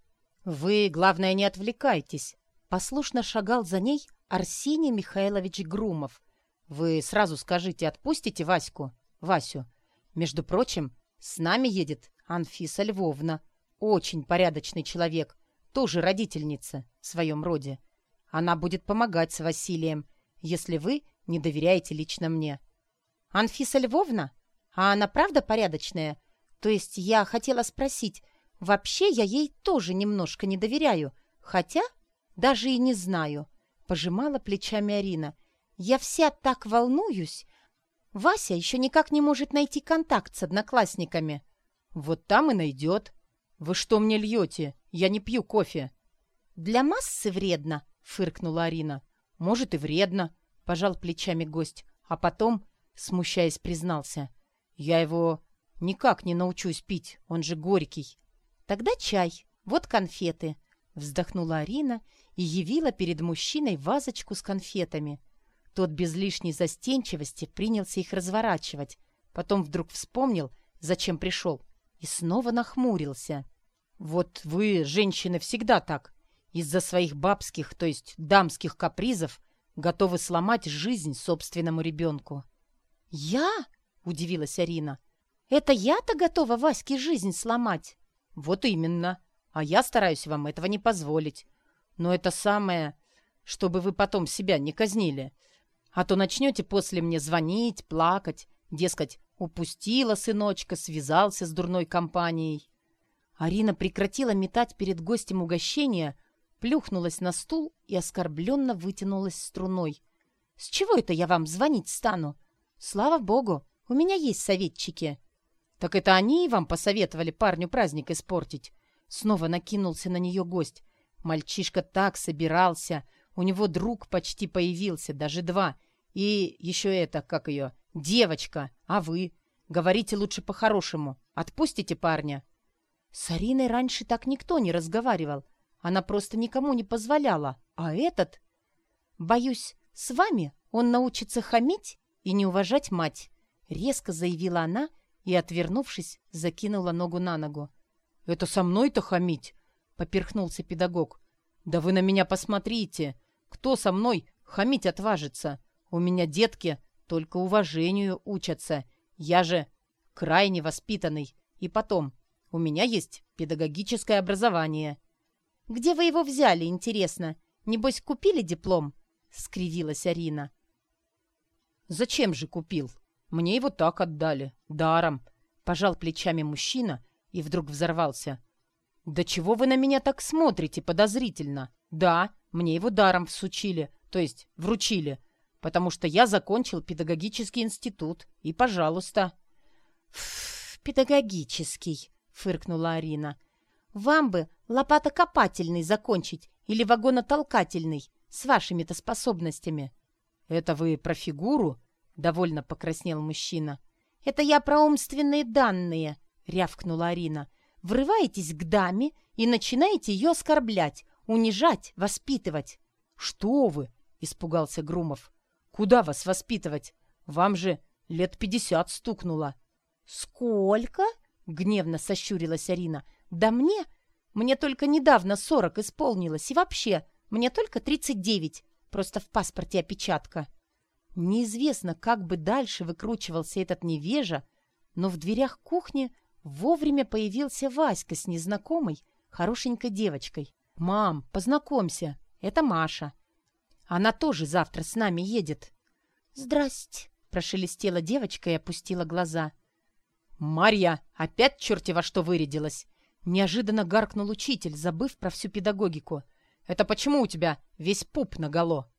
«Вы, главное, не отвлекайтесь!» Послушно шагал за ней Арсений Михайлович Грумов. «Вы сразу скажите, отпустите Ваську, Васю. Между прочим, с нами едет Анфиса Львовна. Очень порядочный человек. Тоже родительница в своем роде. Она будет помогать с Василием, если вы не доверяете лично мне. Анфиса Львовна? А она правда порядочная? То есть я хотела спросить, вообще я ей тоже немножко не доверяю, хотя даже и не знаю. Пожимала плечами Арина. Я вся так волнуюсь. Вася еще никак не может найти контакт с одноклассниками. «Вот там и найдет. Вы что мне льете? Я не пью кофе». «Для массы вредно», — фыркнула Арина. «Может, и вредно», — пожал плечами гость, а потом, смущаясь, признался. «Я его никак не научусь пить, он же горький». «Тогда чай, вот конфеты», — вздохнула Арина и явила перед мужчиной вазочку с конфетами. Тот без лишней застенчивости принялся их разворачивать, потом вдруг вспомнил, зачем пришел, и снова нахмурился. «Вот вы, женщины, всегда так. Из-за своих бабских, то есть дамских капризов готовы сломать жизнь собственному ребенку. «Я?» — удивилась Арина. «Это я-то готова Ваське жизнь сломать?» «Вот именно. А я стараюсь вам этого не позволить. Но это самое, чтобы вы потом себя не казнили. А то начнете после мне звонить, плакать, дескать, упустила сыночка, связался с дурной компанией». Арина прекратила метать перед гостем угощения, плюхнулась на стул и оскорбленно вытянулась струной. «С чего это я вам звонить стану? Слава богу, у меня есть советчики». «Так это они вам посоветовали парню праздник испортить?» Снова накинулся на нее гость. Мальчишка так собирался. У него друг почти появился, даже два. И еще это, как ее, девочка. А вы? Говорите лучше по-хорошему. Отпустите парня. С Ариной раньше так никто не разговаривал. Она просто никому не позволяла. А этот... Боюсь, с вами он научится хамить и не уважать мать. Резко заявила она и, отвернувшись, закинула ногу на ногу. «Это со мной-то хамить?» — поперхнулся педагог. «Да вы на меня посмотрите! Кто со мной хамить отважится? У меня детки только уважению учатся. Я же крайне воспитанный. И потом, у меня есть педагогическое образование». «Где вы его взяли, интересно? Небось, купили диплом?» — скривилась Арина. «Зачем же купил? Мне его так отдали, даром», — пожал плечами мужчина и вдруг взорвался. «Да чего вы на меня так смотрите подозрительно? Да, мне его даром всучили, то есть вручили, потому что я закончил педагогический институт, и пожалуйста». «Ф, педагогический», — фыркнула Арина. «Вам бы лопатокопательный закончить или вагонотолкательный с вашими-то способностями». «Это вы про фигуру?» — довольно покраснел мужчина. «Это я про умственные данные», — рявкнула Арина. «Врываетесь к даме и начинаете ее оскорблять, унижать, воспитывать». «Что вы?» — испугался Грумов. «Куда вас воспитывать? Вам же лет пятьдесят стукнуло». «Сколько?» — гневно сощурилась Арина. «Да мне? Мне только недавно сорок исполнилось, и вообще, мне только тридцать девять. Просто в паспорте опечатка». Неизвестно, как бы дальше выкручивался этот невежа, но в дверях кухни вовремя появился Васька с незнакомой, хорошенькой девочкой. «Мам, познакомься, это Маша. Она тоже завтра с нами едет». «Здрасте», — прошелестела девочка и опустила глаза. «Марья, опять черти во что вырядилась!» Неожиданно гаркнул учитель, забыв про всю педагогику. «Это почему у тебя весь пуп наголо?»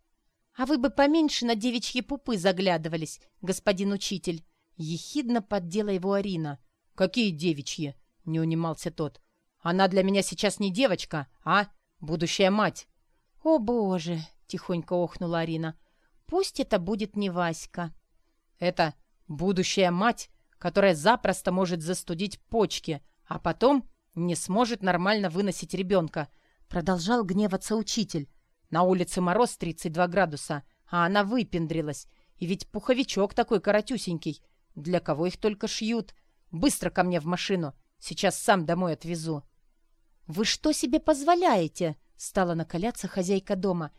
«А вы бы поменьше на девичьи пупы заглядывались, господин учитель!» Ехидно поддела его Арина. «Какие девичьи?» — не унимался тот. «Она для меня сейчас не девочка, а будущая мать». «О, Боже!» — тихонько охнула Арина. «Пусть это будет не Васька». «Это будущая мать, которая запросто может застудить почки, а потом не сможет нормально выносить ребенка», — продолжал гневаться учитель. На улице мороз 32 градуса, а она выпендрилась. И ведь пуховичок такой коротюсенький. Для кого их только шьют? Быстро ко мне в машину. Сейчас сам домой отвезу. «Вы что себе позволяете?» — стала накаляться хозяйка дома.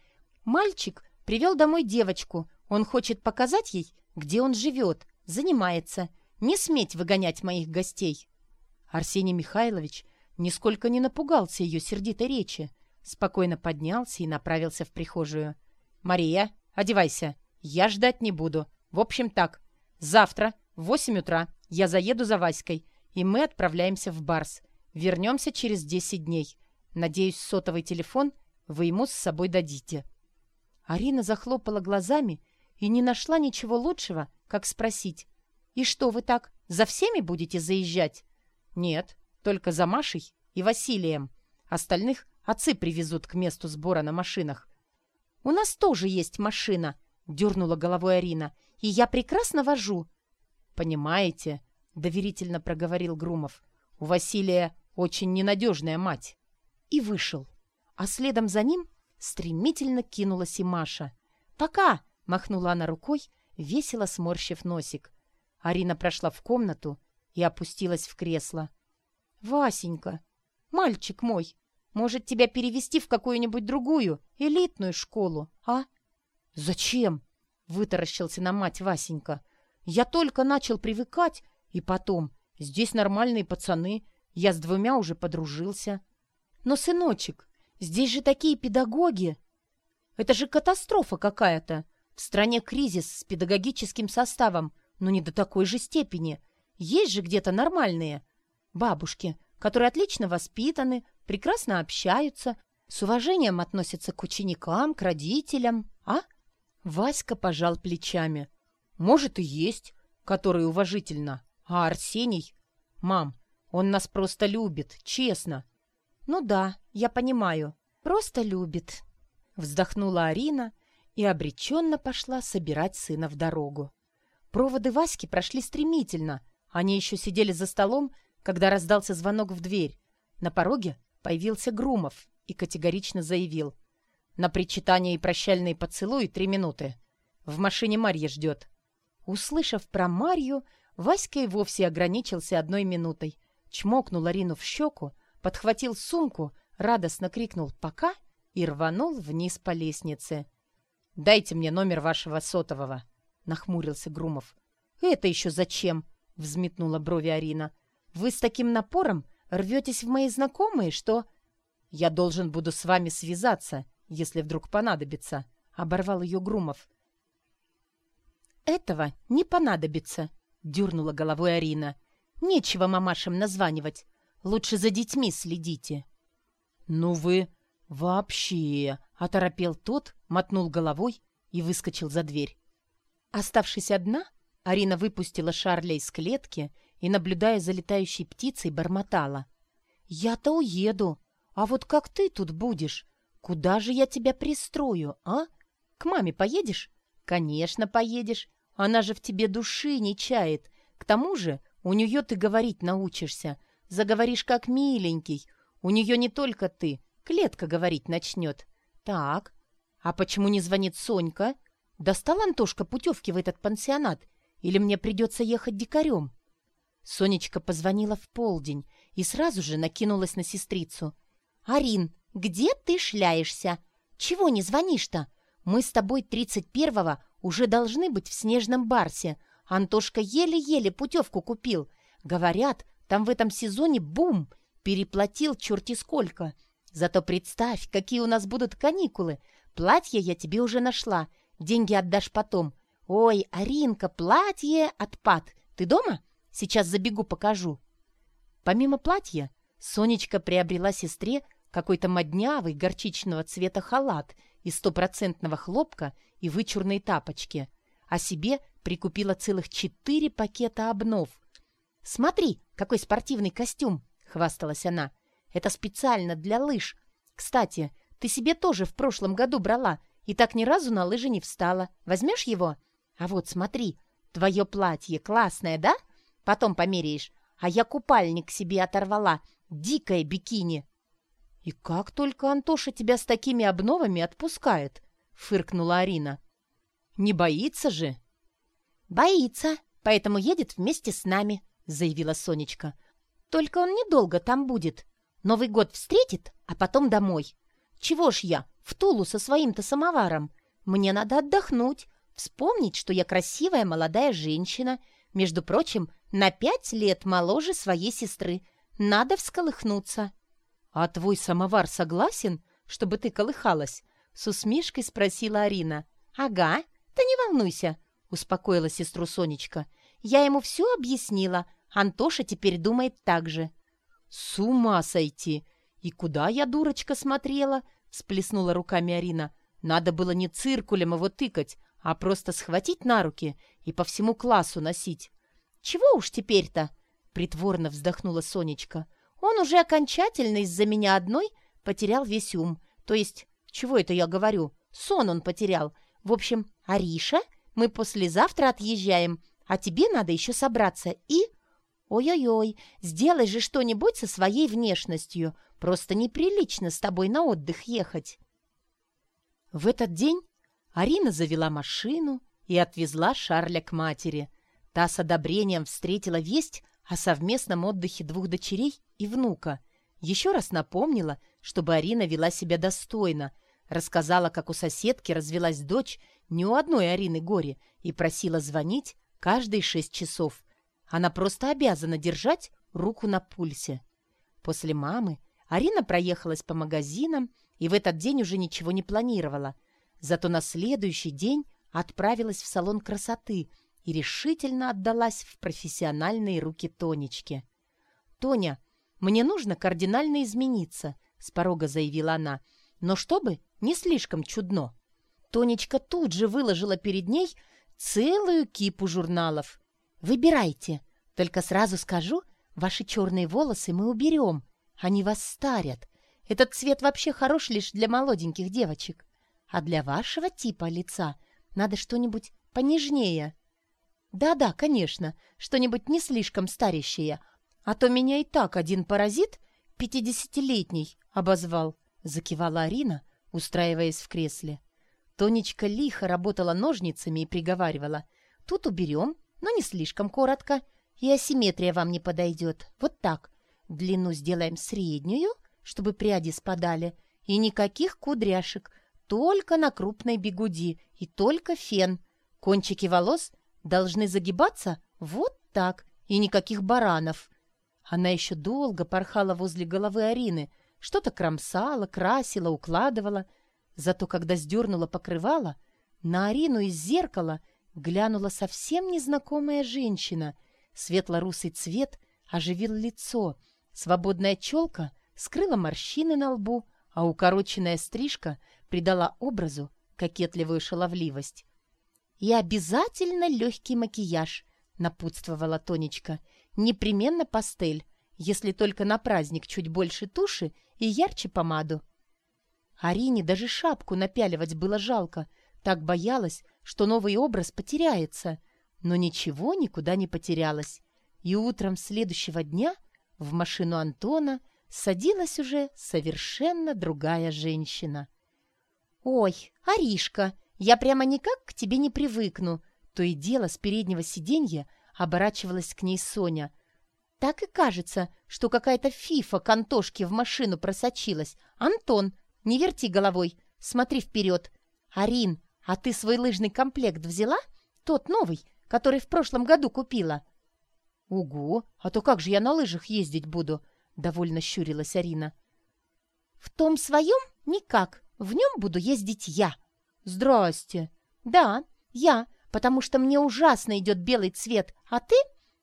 «Мальчик привел домой девочку. Он хочет показать ей, где он живет, занимается. Не сметь выгонять моих гостей». Арсений Михайлович нисколько не напугался ее сердитой речи. Спокойно поднялся и направился в прихожую. «Мария, одевайся. Я ждать не буду. В общем так, завтра в восемь утра я заеду за Васькой, и мы отправляемся в Барс. Вернемся через десять дней. Надеюсь, сотовый телефон вы ему с собой дадите». Арина захлопала глазами и не нашла ничего лучшего, как спросить. «И что вы так, за всеми будете заезжать?» «Нет, только за Машей и Василием. Остальных Отцы привезут к месту сбора на машинах. «У нас тоже есть машина», — дернула головой Арина. «И я прекрасно вожу». «Понимаете», — доверительно проговорил Грумов, «у Василия очень ненадежная мать». И вышел. А следом за ним стремительно кинулась и Маша. «Пока!» — махнула она рукой, весело сморщив носик. Арина прошла в комнату и опустилась в кресло. «Васенька, мальчик мой, может, тебя перевести в какую-нибудь другую, элитную школу, а?» «Зачем?» — вытаращился на мать Васенька. «Я только начал привыкать, и потом, здесь нормальные пацаны, я с двумя уже подружился». «Но, сыночек, здесь же такие педагоги!» «Это же катастрофа какая-то! В стране кризис с педагогическим составом, но не до такой же степени. Есть же где-то нормальные. Бабушки, которые отлично воспитаны, прекрасно общаются, с уважением относятся к ученикам, к родителям, а?» Васька пожал плечами. «Может, и есть, который уважительно. А Арсений? Мам, он нас просто любит, честно». «Ну да, я понимаю. Просто любит». Вздохнула Арина и обреченно пошла собирать сына в дорогу. Проводы Васьки прошли стремительно. Они еще сидели за столом, когда раздался звонок в дверь. На пороге появился Грумов и категорично заявил. На причитание и прощальные поцелуи три минуты. В машине Марья ждет. Услышав про Марью, Васька и вовсе ограничился одной минутой. Чмокнул Арину в щеку, подхватил сумку, радостно крикнул «пока» и рванул вниз по лестнице. «Дайте мне номер вашего сотового», — нахмурился Грумов. «Это еще зачем?» — взметнула брови Арина. «Вы с таким напором рветесь в мои знакомые, что...» «Я должен буду с вами связаться, если вдруг понадобится», — оборвал ее Грумов. «Этого не понадобится», — дернула головой Арина. «Нечего мамашам названивать. Лучше за детьми следите». «Ну вы вообще!» — оторопел тот, мотнул головой и выскочил за дверь. Оставшись одна, Арина выпустила Шарля из клетки и, наблюдая за летающей птицей, бормотала. «Я-то уеду, а вот как ты тут будешь? Куда же я тебя пристрою, а? К маме поедешь? Конечно, поедешь. Она же в тебе души не чает. К тому же у нее ты говорить научишься. Заговоришь как миленький. У нее не только ты. Клетка говорить начнет. Так, а почему не звонит Сонька? Достал Антошка путевки в этот пансионат? Или мне придется ехать дикарем? Сонечка позвонила в полдень и сразу же накинулась на сестрицу. «Арин, «Где ты шляешься? Чего не звонишь-то? Мы с тобой 31-го уже должны быть в Снежном Барсе. Антошка еле-еле путевку купил. Говорят, там в этом сезоне бум! Переплатил черти сколько. Зато представь, какие у нас будут каникулы. Платье я тебе уже нашла. Деньги отдашь потом. Ой, Аринка, платье отпад. Ты дома? Сейчас забегу, покажу». Помимо платья, Сонечка приобрела сестре какой-то моднявый горчичного цвета халат из стопроцентного хлопка и вычурные тапочки, а себе прикупила целых четыре пакета обнов. «Смотри, какой спортивный костюм!» — хвасталась она. «Это специально для лыж. Кстати, ты себе тоже в прошлом году брала и так ни разу на лыжи не встала. Возьмешь его? А вот смотри, твое платье классное, да? Потом померяешь. А я купальник себе оторвала. Дикое бикини. «И как только Антоша тебя с такими обновами отпускает?» — фыркнула Арина. «Не боится же?» «Боится, поэтому едет вместе с нами», — заявила Сонечка. «Только он недолго там будет. Новый год встретит, а потом домой. Чего ж я в Тулу со своим-то самоваром? Мне надо отдохнуть, вспомнить, что я красивая молодая женщина, между прочим, на пять лет моложе своей сестры. Надо всколыхнуться». «А твой самовар согласен, чтобы ты колыхалась?» — с усмешкой спросила Арина. «Ага, ты не волнуйся», — успокоила сестру Сонечка. «Я ему все объяснила. Антоша теперь думает так же». «С ума сойти! И куда я, дурочка, смотрела?» — сплеснула руками Арина. «Надо было не циркулем его тыкать, а просто схватить на руки и по всему классу носить». «Чего уж теперь-то?» — притворно вздохнула Сонечка. Он уже окончательно из-за меня одной потерял весь ум. То есть, чего это я говорю? Сон он потерял. В общем, Ариша, мы послезавтра отъезжаем, а тебе надо еще собраться и... Ой-ой-ой, сделай же что-нибудь со своей внешностью. Просто неприлично с тобой на отдых ехать. В этот день Арина завела машину и отвезла Шарля к матери. Та с одобрением встретила весть о совместном отдыхе двух дочерей и внука. Еще раз напомнила, чтобы Арина вела себя достойно, Рассказала, как у соседки развелась дочь не у одной Арины горе и просила звонить каждые шесть часов. Она просто обязана держать руку на пульсе. После мамы Арина проехалась по магазинам и в этот день уже ничего не планировала. Зато на следующий день отправилась в салон красоты и решительно отдалась в профессиональные руки Тонечки. «Тоня, мне нужно кардинально измениться», — с порога заявила она, «но чтобы не слишком чудно». Тонечка тут же выложила перед ней целую кипу журналов. «Выбирайте. Только сразу скажу, ваши черные волосы мы уберем. Они вас старят. Этот цвет вообще хорош лишь для молоденьких девочек. А для вашего типа лица надо что-нибудь понежнее. Да-да, конечно, что-нибудь не слишком старящее. А то меня и так один паразит, пятидесятилетний, обозвал. Закивала Арина, устраиваясь в кресле. Тонечка лихо работала ножницами и приговаривала. Тут уберем, но не слишком коротко. И асимметрия вам не подойдет. Вот так. Длину сделаем среднюю, чтобы пряди спадали. И никаких кудряшек, только на крупной бегуди и только фен. Кончики волос должны загибаться вот так, и никаких баранов. Она еще долго порхала возле головы Арины, что-то кромсала, красила, укладывала. Зато когда сдернула покрывало, на Арину из зеркала глянула совсем незнакомая женщина. Светло-русый цвет оживил лицо, свободная челка скрыла морщины на лбу, а укороченная стрижка придала образу кокетливую шаловливость. «И обязательно легкий макияж», — напутствовала Тонечка. «Непременно пастель, если только на праздник чуть больше туши и ярче помаду». Арине даже шапку напяливать было жалко, так боялась, что новый образ потеряется. Но ничего никуда не потерялось. И утром следующего дня в машину Антона садилась уже совершенно другая женщина. «Ой, Аришка, я прямо никак к тебе не привыкну!» То и дело с переднего сиденья оборачивалась к ней Соня. «Так и кажется, что какая-то фифа к Антошке в машину просочилась. Антон, не верти головой, смотри вперед. Арин, а ты свой лыжный комплект взяла? Тот новый, который в прошлом году купила?» «Ого, а то как же я на лыжах ездить буду?» — довольно щурилась Арина. «В том своем никак. В нем буду ездить я». «Здрасте». «Да, я, потому что мне ужасно идет белый цвет, а ты?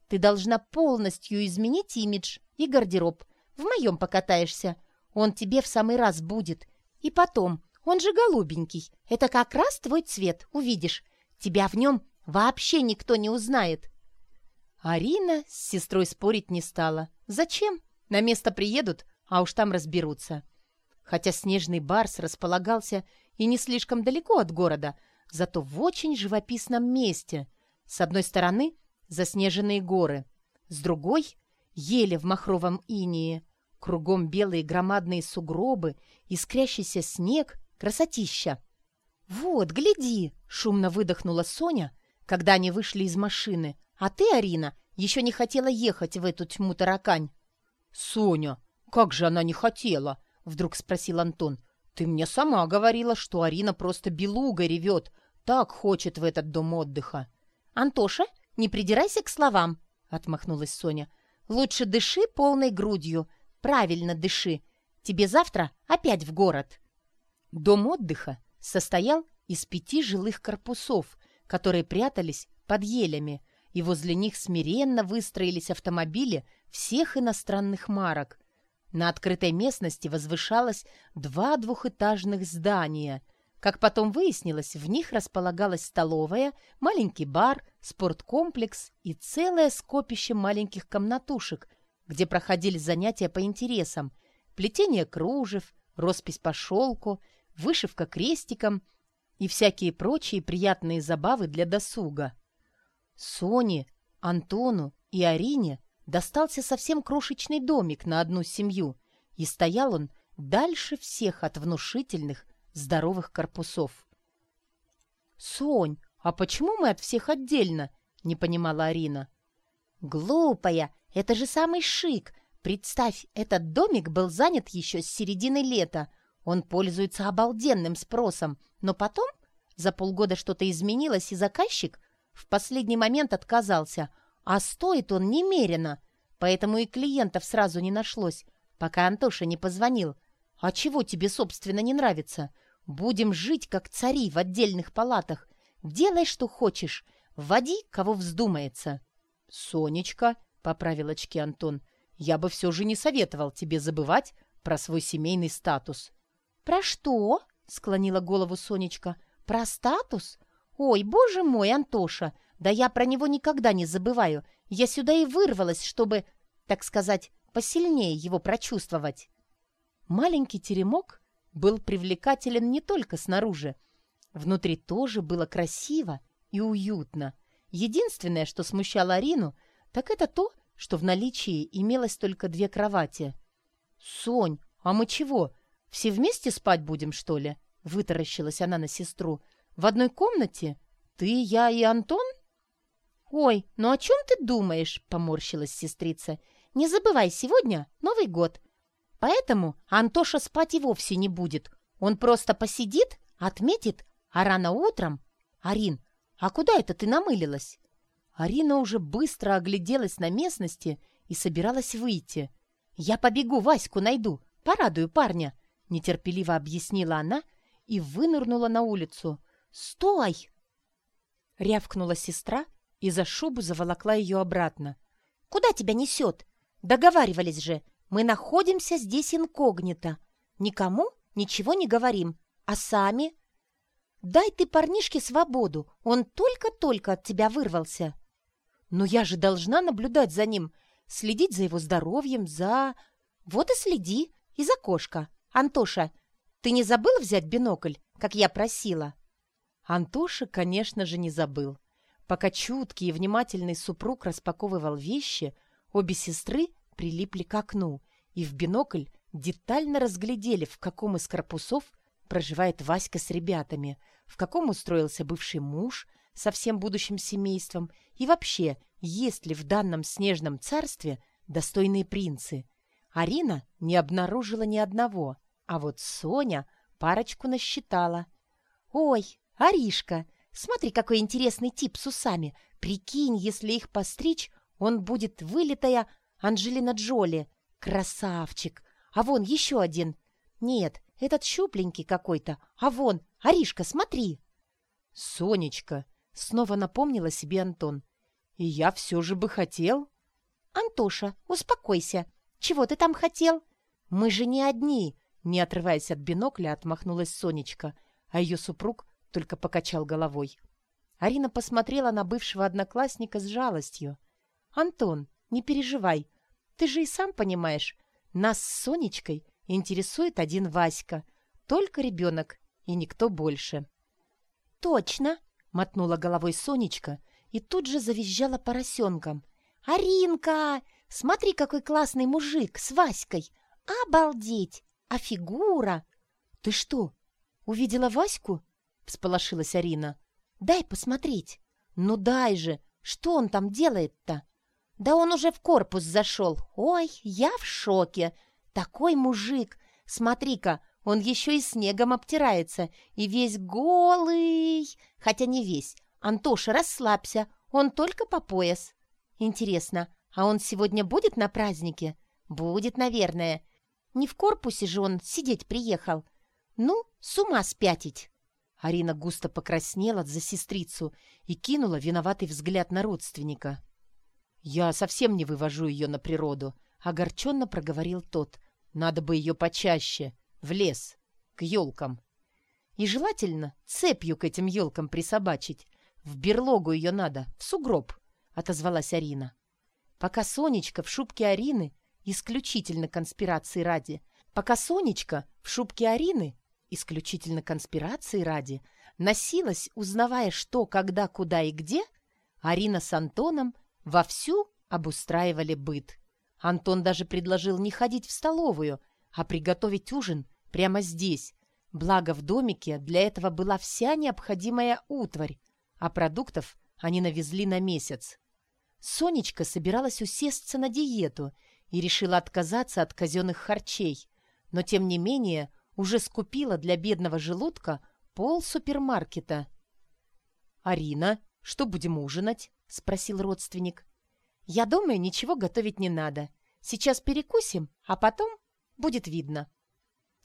Ты должна полностью изменить имидж и гардероб. В моем покатаешься. Он тебе в самый раз будет. И потом, он же голубенький. Это как раз твой цвет, увидишь. Тебя в нем вообще никто не узнает». Арина с сестрой спорить не стала. «Зачем? На место приедут, а уж там разберутся». Хотя снежный барс располагался и не слишком далеко от города, зато в очень живописном месте. С одной стороны — заснеженные горы, с другой — ели в махровом инее, кругом белые громадные сугробы, искрящийся снег, красотища. «Вот, гляди!» — шумно выдохнула Соня, когда они вышли из машины. «А ты, Арина, еще не хотела ехать в эту тьму таракань». «Соня, как же она не хотела?» — вдруг спросил Антон. «Ты мне сама говорила, что Арина просто белуга ревет, так хочет в этот дом отдыха». «Антоша, не придирайся к словам», — отмахнулась Соня. «Лучше дыши полной грудью. Правильно дыши. Тебе завтра опять в город». Дом отдыха состоял из пяти жилых корпусов, которые прятались под елями, и возле них смиренно выстроились автомобили всех иностранных марок. На открытой местности возвышалось два двухэтажных здания. Как потом выяснилось, в них располагалась столовая, маленький бар, спорткомплекс и целое скопище маленьких комнатушек, где проходили занятия по интересам, плетение кружев, роспись по шелку, вышивка крестиком и всякие прочие приятные забавы для досуга. Соне, Антону и Арине достался совсем крошечный домик на одну семью, и стоял он дальше всех от внушительных, здоровых корпусов. «Сонь, а почему мы от всех отдельно?» — не понимала Арина. «Глупая, это же самый шик. Представь, этот домик был занят еще с середины лета. Он пользуется обалденным спросом, но потом за полгода что-то изменилось, и заказчик в последний момент отказался, а стоит он немерено, поэтому и клиентов сразу не нашлось, пока Антоша не позвонил. «А чего тебе, собственно, не нравится? Будем жить, как цари в отдельных палатах. Делай, что хочешь, води, кого вздумается». «Сонечка», — поправил очки Антон, — «я бы все же не советовал тебе забывать про свой семейный статус». «Про что?» — склонила голову Сонечка. «Про статус? Ой, боже мой, Антоша, да я про него никогда не забываю. Я сюда и вырвалась, чтобы, так сказать, посильнее его прочувствовать». Маленький теремок был привлекателен не только снаружи. Внутри тоже было красиво и уютно. Единственное, что смущало Арину, так это то, что в наличии имелось только две кровати. «Сонь, а мы чего, все вместе спать будем, что ли?» — вытаращилась она на сестру. «В одной комнате? Ты, я и Антон?» «Ой, ну о чем ты думаешь?» — поморщилась сестрица. «Не забывай, сегодня Новый год. Поэтому Антоша спать и вовсе не будет. Он просто посидит, отметит, а рано утром... Арин, а куда это ты намылилась?» Арина уже быстро огляделась на местности и собиралась выйти. «Я побегу, Ваську найду, порадую парня», — нетерпеливо объяснила она и вынырнула на улицу. «Стой!» Рявкнула сестра и за шубу заволокла ее обратно. «Куда тебя несет? Договаривались же, мы находимся здесь инкогнито. Никому ничего не говорим, а сами...» «Дай ты парнишке свободу, он только-только от тебя вырвался». «Но я же должна наблюдать за ним, следить за его здоровьем, за...» «Вот и следи, и за кошка. Антоша, ты не забыл взять бинокль, как я просила?» Антоша, конечно же, не забыл. Пока чуткий и внимательный супруг распаковывал вещи, обе сестры прилипли к окну и в бинокль детально разглядели, в каком из корпусов проживает Васька с ребятами, в каком устроился бывший муж со всем будущим семейством и вообще, есть ли в данном снежном царстве достойные принцы. Арина не обнаружила ни одного, а вот Соня парочку насчитала. «Ой, Аришка, смотри, какой интересный тип с усами! Прикинь, если их постричь, он будет вылитая Анджелина Джоли. Красавчик! А вон еще один. Нет, этот щупленький какой-то. А вон, Аришка, смотри!» «Сонечка!» — снова напомнила себе Антон. «И я все же бы хотел...» «Антоша, успокойся. Чего ты там хотел?» «Мы же не одни!» Не отрываясь от бинокля, отмахнулась Сонечка, а ее супруг только покачал головой. Арина посмотрела на бывшего одноклассника с жалостью. «Антон, не переживай. Ты же и сам понимаешь, нас с Сонечкой интересует один Васька. Только ребенок и никто больше». «Точно!» — мотнула головой Сонечка и тут же завизжала поросенком. «Аринка! Смотри, какой классный мужик с Васькой! Обалдеть! А фигура!» «Ты что, увидела Ваську?» — всполошилась Арина. «Дай посмотреть». «Ну дай же! Что он там делает-то?» Да он уже в корпус зашел. Ой, я в шоке. Такой мужик. Смотри-ка, он еще и снегом обтирается. И весь голый. Хотя не весь. Антоша, расслабься. Он только по пояс. Интересно, а он сегодня будет на празднике? Будет, наверное. Не в корпусе же он сидеть приехал. Ну, с ума спятить. Арина густо покраснела за сестрицу и кинула виноватый взгляд на родственника. «Я совсем не вывожу ее на природу», — огорченно проговорил тот. «Надо бы ее почаще, в лес, к елкам. И желательно цепью к этим елкам присобачить. В берлогу ее надо, в сугроб», — отозвалась Арина. Пока Сонечка в шубке Арины, исключительно конспирации ради, пока Сонечка в шубке Арины, исключительно конспирации ради, носилась, узнавая, что, когда, куда и где, Арина с Антоном — Вовсю обустраивали быт. Антон даже предложил не ходить в столовую, а приготовить ужин прямо здесь. Благо в домике для этого была вся необходимая утварь, а продуктов они навезли на месяц. Сонечка собиралась усесться на диету и решила отказаться от казенных харчей, но тем не менее уже скупила для бедного желудка пол супермаркета. «Арина, что будем ужинать?» — спросил родственник. «Я думаю, ничего готовить не надо. Сейчас перекусим, а потом будет видно».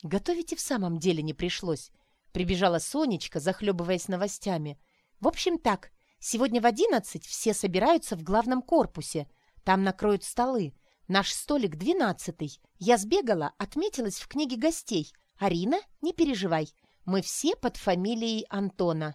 Готовить и в самом деле не пришлось. Прибежала Сонечка, захлебываясь новостями. «В общем так, сегодня в одиннадцать все собираются в главном корпусе. Там накроют столы. Наш столик двенадцатый. Я сбегала, отметилась в книге гостей. Арина, не переживай, мы все под фамилией Антона».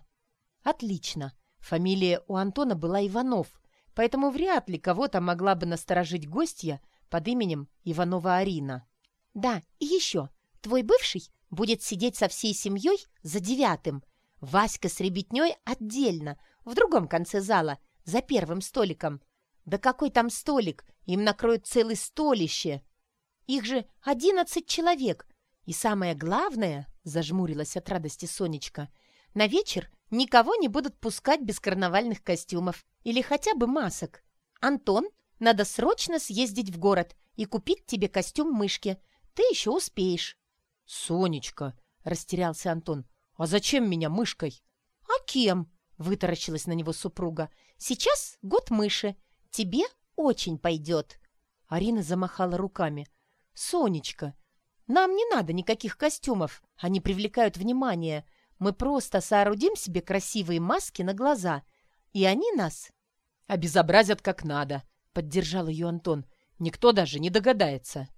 «Отлично. Фамилия у Антона была Иванов, поэтому вряд ли кого-то могла бы насторожить гостья под именем Иванова Арина». «Да, и еще. Твой бывший будет сидеть со всей семьей за девятым. Васька с ребятней отдельно, в другом конце зала, за первым столиком. Да какой там столик? Им накроют целый столище. Их же одиннадцать человек. И самое главное, зажмурилась от радости Сонечка, на вечер никого не будут пускать без карнавальных костюмов или хотя бы масок. Антон, надо срочно съездить в город и купить тебе костюм мышки. Ты еще успеешь. «Сонечка!» — растерялся Антон. «А зачем меня мышкой?» «А кем?» — вытаращилась на него супруга. «Сейчас год мыши. Тебе очень пойдет». Арина замахала руками. «Сонечка, нам не надо никаких костюмов. Они привлекают внимание. Мы просто соорудим себе красивые маски на глаза. И они нас...» «Обезобразят как надо», — поддержал ее Антон. «Никто даже не догадается».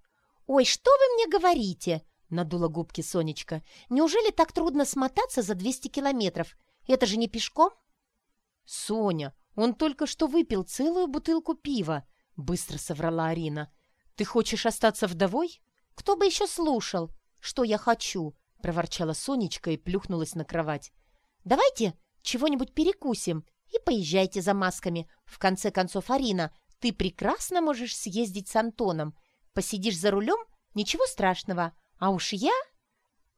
«Ой, что вы мне говорите?» Надула губки Сонечка. «Неужели так трудно смотаться за 200 километров? Это же не пешком?» «Соня, он только что выпил целую бутылку пива», — быстро соврала Арина. «Ты хочешь остаться вдовой?» «Кто бы еще слушал, что я хочу?» — проворчала Сонечка и плюхнулась на кровать. «Давайте чего-нибудь перекусим и поезжайте за масками. В конце концов, Арина, ты прекрасно можешь съездить с Антоном. Посидишь за рулем — ничего страшного. А уж я...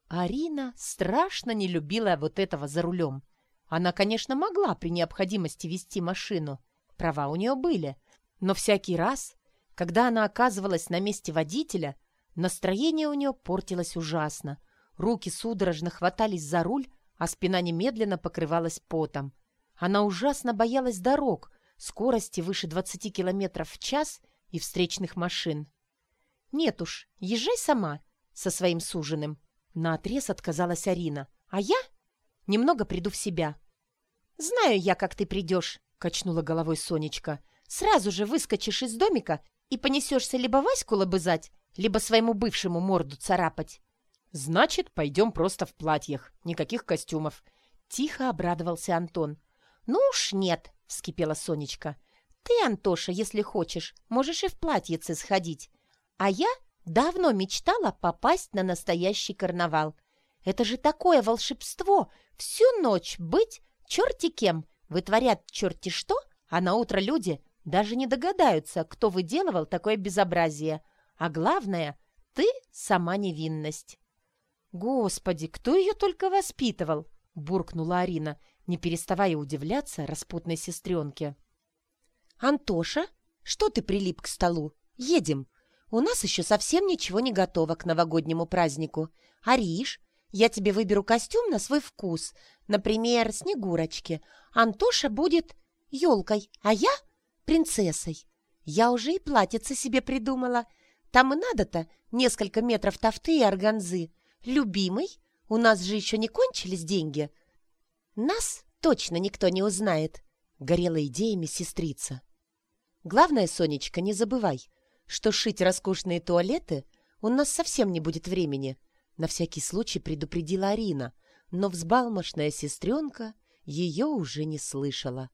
Арина страшно не любила вот этого за рулем. Она, конечно, могла при необходимости вести машину. Права у нее были. Но всякий раз, когда она оказывалась на месте водителя, настроение у нее портилось ужасно. Руки судорожно хватались за руль, а спина немедленно покрывалась потом. Она ужасно боялась дорог, скорости выше 20 км в час и встречных машин. «Нет уж, езжай сама», со своим суженым. Наотрез отказалась Арина. А я немного приду в себя. «Знаю я, как ты придешь», — качнула головой Сонечка. «Сразу же выскочишь из домика и понесешься либо Ваську лобызать, либо своему бывшему морду царапать». «Значит, пойдем просто в платьях, никаких костюмов», — тихо обрадовался Антон. «Ну уж нет», — вскипела Сонечка. «Ты, Антоша, если хочешь, можешь и в платьице сходить. А я Давно мечтала попасть на настоящий карнавал. Это же такое волшебство! Всю ночь быть черти кем, вытворят черти что, а на утро люди даже не догадаются, кто выделывал такое безобразие. А главное, ты сама невинность. «Господи, кто ее только воспитывал!» — буркнула Арина, не переставая удивляться распутной сестренке. «Антоша, что ты прилип к столу? Едем!» У нас еще совсем ничего не готово к новогоднему празднику. Ариш, я тебе выберу костюм на свой вкус. Например, Снегурочки. Антоша будет елкой, а я принцессой. Я уже и платьице себе придумала. Там и надо-то несколько метров тафты и органзы. Любимый, у нас же еще не кончились деньги. Нас точно никто не узнает, — горела идеями сестрица. Главное, Сонечка, не забывай — что шить роскошные туалеты у нас совсем не будет времени. На всякий случай предупредила Арина, но взбалмошная сестренка ее уже не слышала.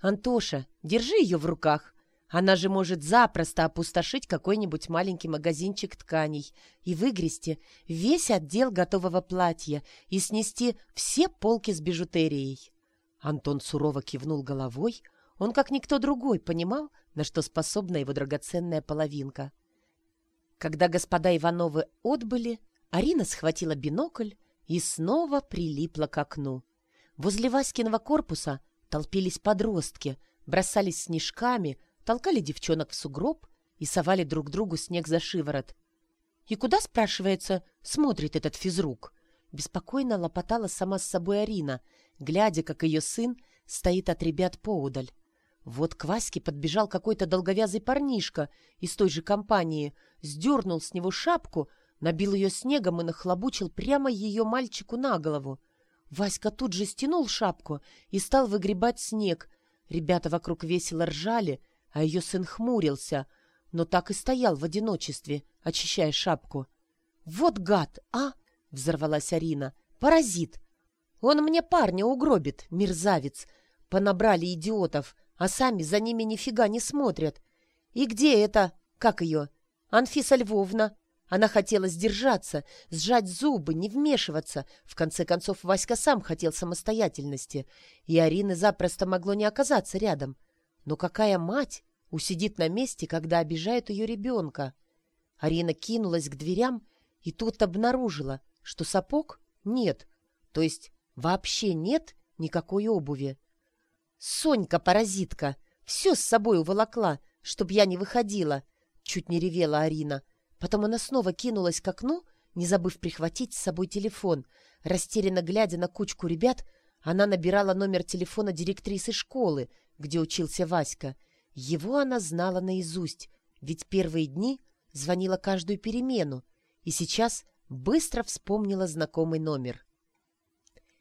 «Антоша, держи ее в руках. Она же может запросто опустошить какой-нибудь маленький магазинчик тканей и выгрести весь отдел готового платья и снести все полки с бижутерией». Антон сурово кивнул головой, он, как никто другой, понимал, на что способна его драгоценная половинка. Когда господа Ивановы отбыли, Арина схватила бинокль и снова прилипла к окну. Возле Васькиного корпуса толпились подростки, бросались снежками, толкали девчонок в сугроб и совали друг другу снег за шиворот. И куда, спрашивается, смотрит этот физрук? Беспокойно лопотала сама с собой Арина, глядя, как ее сын стоит от ребят поудаль. Вот к Ваське подбежал какой-то долговязый парнишка из той же компании, сдернул с него шапку, набил ее снегом и нахлобучил прямо ее мальчику на голову. Васька тут же стянул шапку и стал выгребать снег. Ребята вокруг весело ржали, а ее сын хмурился, но так и стоял в одиночестве, очищая шапку. «Вот гад, а!» — взорвалась Арина. «Паразит! Он мне парня угробит, мерзавец! Понабрали идиотов!» а сами за ними нифига не смотрят. И где это, как ее, Анфиса Львовна? Она хотела сдержаться, сжать зубы, не вмешиваться. В конце концов, Васька сам хотел самостоятельности, и Арины запросто могло не оказаться рядом. Но какая мать усидит на месте, когда обижают ее ребенка? Арина кинулась к дверям и тут обнаружила, что сапог нет, то есть вообще нет никакой обуви. «Сонька-паразитка! Все с собой уволокла, чтоб я не выходила!» Чуть не ревела Арина. Потом она снова кинулась к окну, не забыв прихватить с собой телефон. Растерянно глядя на кучку ребят, она набирала номер телефона директрисы школы, где учился Васька. Его она знала наизусть, ведь первые дни звонила каждую перемену, и сейчас быстро вспомнила знакомый номер.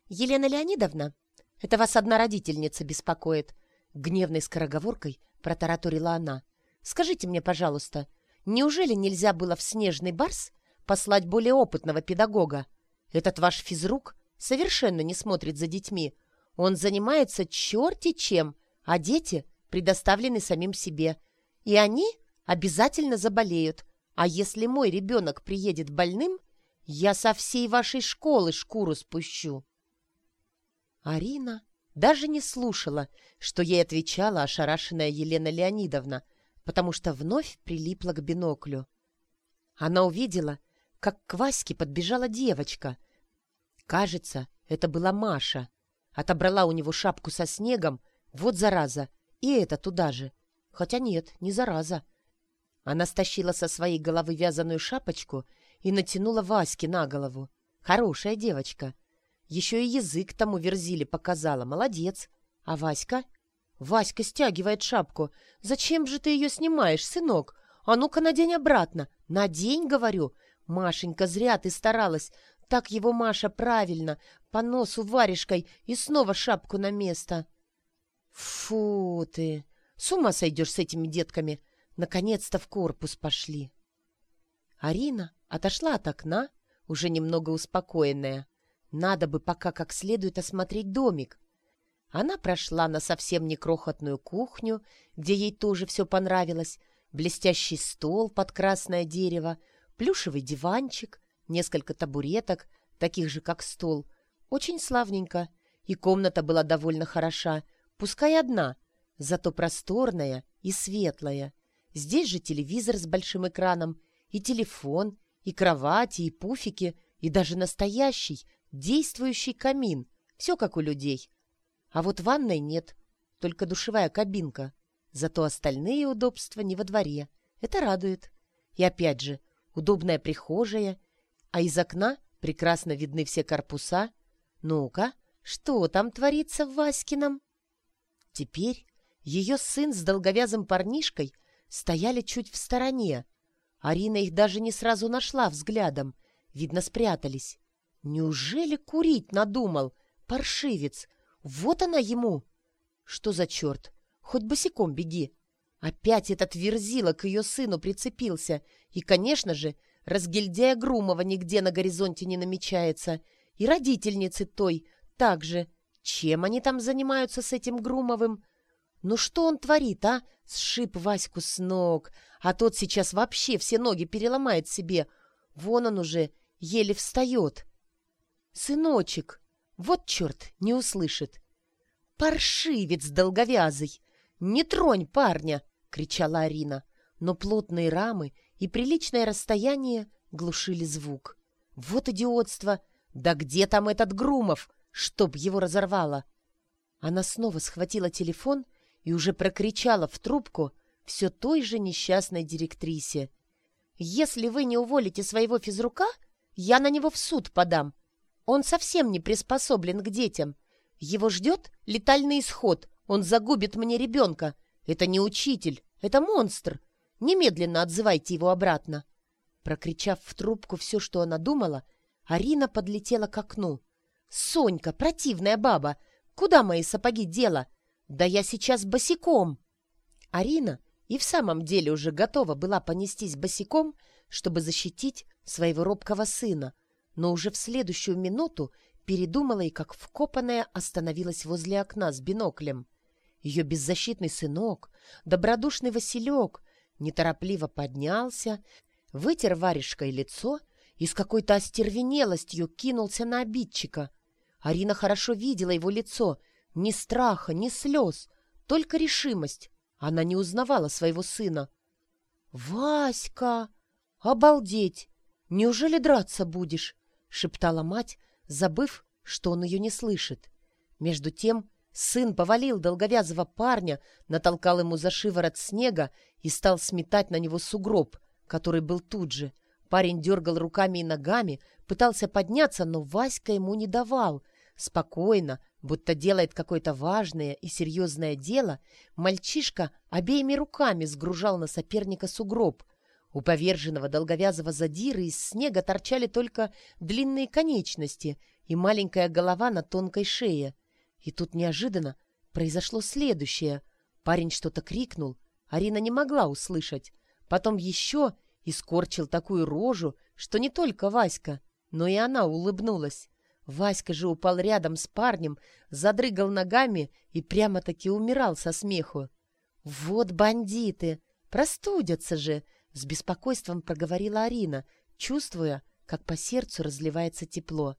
«Елена Леонидовна, это вас одна родительница беспокоит. Гневной скороговоркой протараторила она. Скажите мне, пожалуйста, неужели нельзя было в снежный барс послать более опытного педагога? Этот ваш физрук совершенно не смотрит за детьми. Он занимается черти чем, а дети предоставлены самим себе. И они обязательно заболеют. А если мой ребенок приедет больным, я со всей вашей школы шкуру спущу. Арина даже не слушала, что ей отвечала ошарашенная Елена Леонидовна, потому что вновь прилипла к биноклю. Она увидела, как к Ваське подбежала девочка. Кажется, это была Маша. Отобрала у него шапку со снегом, вот зараза, и это туда же. Хотя нет, не зараза. Она стащила со своей головы вязаную шапочку и натянула Ваське на голову. Хорошая девочка. Еще и язык тому верзили показала. Молодец. А Васька? Васька стягивает шапку. Зачем же ты ее снимаешь, сынок? А ну-ка надень обратно. Надень, говорю. Машенька, зря ты старалась. Так его Маша правильно, по носу варежкой и снова шапку на место. Фу ты! С ума сойдешь с этими детками. Наконец-то в корпус пошли. Арина отошла от окна, уже немного успокоенная. Надо бы пока как следует осмотреть домик. Она прошла на совсем не крохотную кухню, где ей тоже все понравилось. Блестящий стол под красное дерево, плюшевый диванчик, несколько табуреток, таких же, как стол. Очень славненько. И комната была довольно хороша, пускай одна, зато просторная и светлая. Здесь же телевизор с большим экраном, и телефон, и кровати, и пуфики, и даже настоящий, Действующий камин. Все как у людей. А вот ванной нет. Только душевая кабинка. Зато остальные удобства не во дворе. Это радует. И опять же, удобная прихожая. А из окна прекрасно видны все корпуса. Ну-ка, что там творится в Васькином? Теперь ее сын с долговязым парнишкой стояли чуть в стороне. Арина их даже не сразу нашла взглядом. Видно, спрятались. Неужели курить надумал? Паршивец! Вот она ему! Что за черт? Хоть босиком беги! Опять этот верзила к ее сыну прицепился. И, конечно же, разгильдяя Грумова нигде на горизонте не намечается. И родительницы той также. Чем они там занимаются с этим Грумовым? Ну что он творит, а? Сшиб Ваську с ног. А тот сейчас вообще все ноги переломает себе. Вон он уже еле встает. «Сыночек! Вот черт, не услышит!» «Паршивец долговязый! Не тронь парня!» — кричала Арина. Но плотные рамы и приличное расстояние глушили звук. «Вот идиотство! Да где там этот Грумов? Чтоб его разорвало!» Она снова схватила телефон и уже прокричала в трубку все той же несчастной директрисе. Если вы не уволите своего физрука, я на него в суд подам. Он совсем не приспособлен к детям. Его ждет летальный исход. Он загубит мне ребенка. Это не учитель, это монстр. Немедленно отзывайте его обратно. Прокричав в трубку все, что она думала, Арина подлетела к окну. «Сонька, противная баба! Куда мои сапоги дела? Да я сейчас босиком!» Арина и в самом деле уже готова была понестись босиком, чтобы защитить своего робкого сына, но уже в следующую минуту передумала и, как вкопанная, остановилась возле окна с биноклем. Ее беззащитный сынок, добродушный Василек, неторопливо поднялся, вытер варежкой лицо и с какой-то остервенелостью кинулся на обидчика. Арина хорошо видела его лицо, ни страха, ни слез, только решимость. Она не узнавала своего сына. «Васька! Обалдеть! Неужели драться будешь?» — шептала мать, забыв, что он ее не слышит. Между тем сын повалил долговязого парня, натолкал ему за шиворот снега и стал сметать на него сугроб, который был тут же. Парень дергал руками и ногами, пытался подняться, но Васька ему не давал. Спокойно, будто делает какое-то важное и серьезное дело, мальчишка обеими руками сгружал на соперника сугроб. У поверженного долговязого задиры из снега торчали только длинные конечности и маленькая голова на тонкой шее. И тут неожиданно произошло следующее. Парень что-то крикнул, Арина не могла услышать. Потом еще и скорчил такую рожу, что не только Васька, но и она улыбнулась. Васька же упал рядом с парнем, задрыгал ногами и прямо-таки умирал со смеху. «Вот бандиты! Простудятся же!» — с беспокойством проговорила Арина, чувствуя, как по сердцу разливается тепло.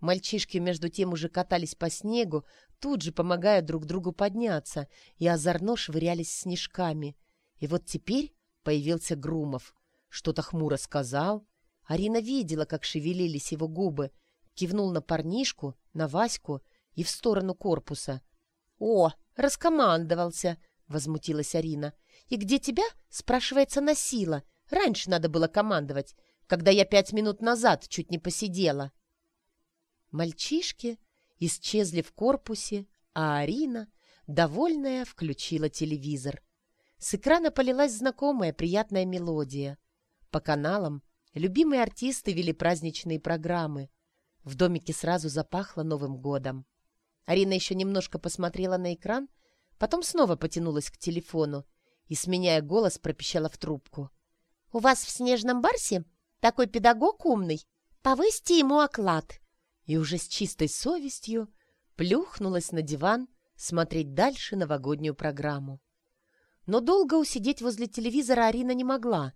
Мальчишки между тем уже катались по снегу, тут же помогая друг другу подняться, и озорно швырялись снежками. И вот теперь появился Грумов. Что-то хмуро сказал. Арина видела, как шевелились его губы, кивнул на парнишку, на Ваську и в сторону корпуса. «О, раскомандовался!» — возмутилась Арина. «И где тебя?» — спрашивается носила. «Раньше надо было командовать, когда я пять минут назад чуть не посидела». Мальчишки исчезли в корпусе, а Арина, довольная, включила телевизор. С экрана полилась знакомая приятная мелодия. По каналам любимые артисты вели праздничные программы. В домике сразу запахло Новым годом. Арина еще немножко посмотрела на экран, потом снова потянулась к телефону и, сменяя голос, пропищала в трубку. «У вас в «Снежном барсе» такой педагог умный. Повысьте ему оклад и уже с чистой совестью плюхнулась на диван смотреть дальше новогоднюю программу. Но долго усидеть возле телевизора Арина не могла.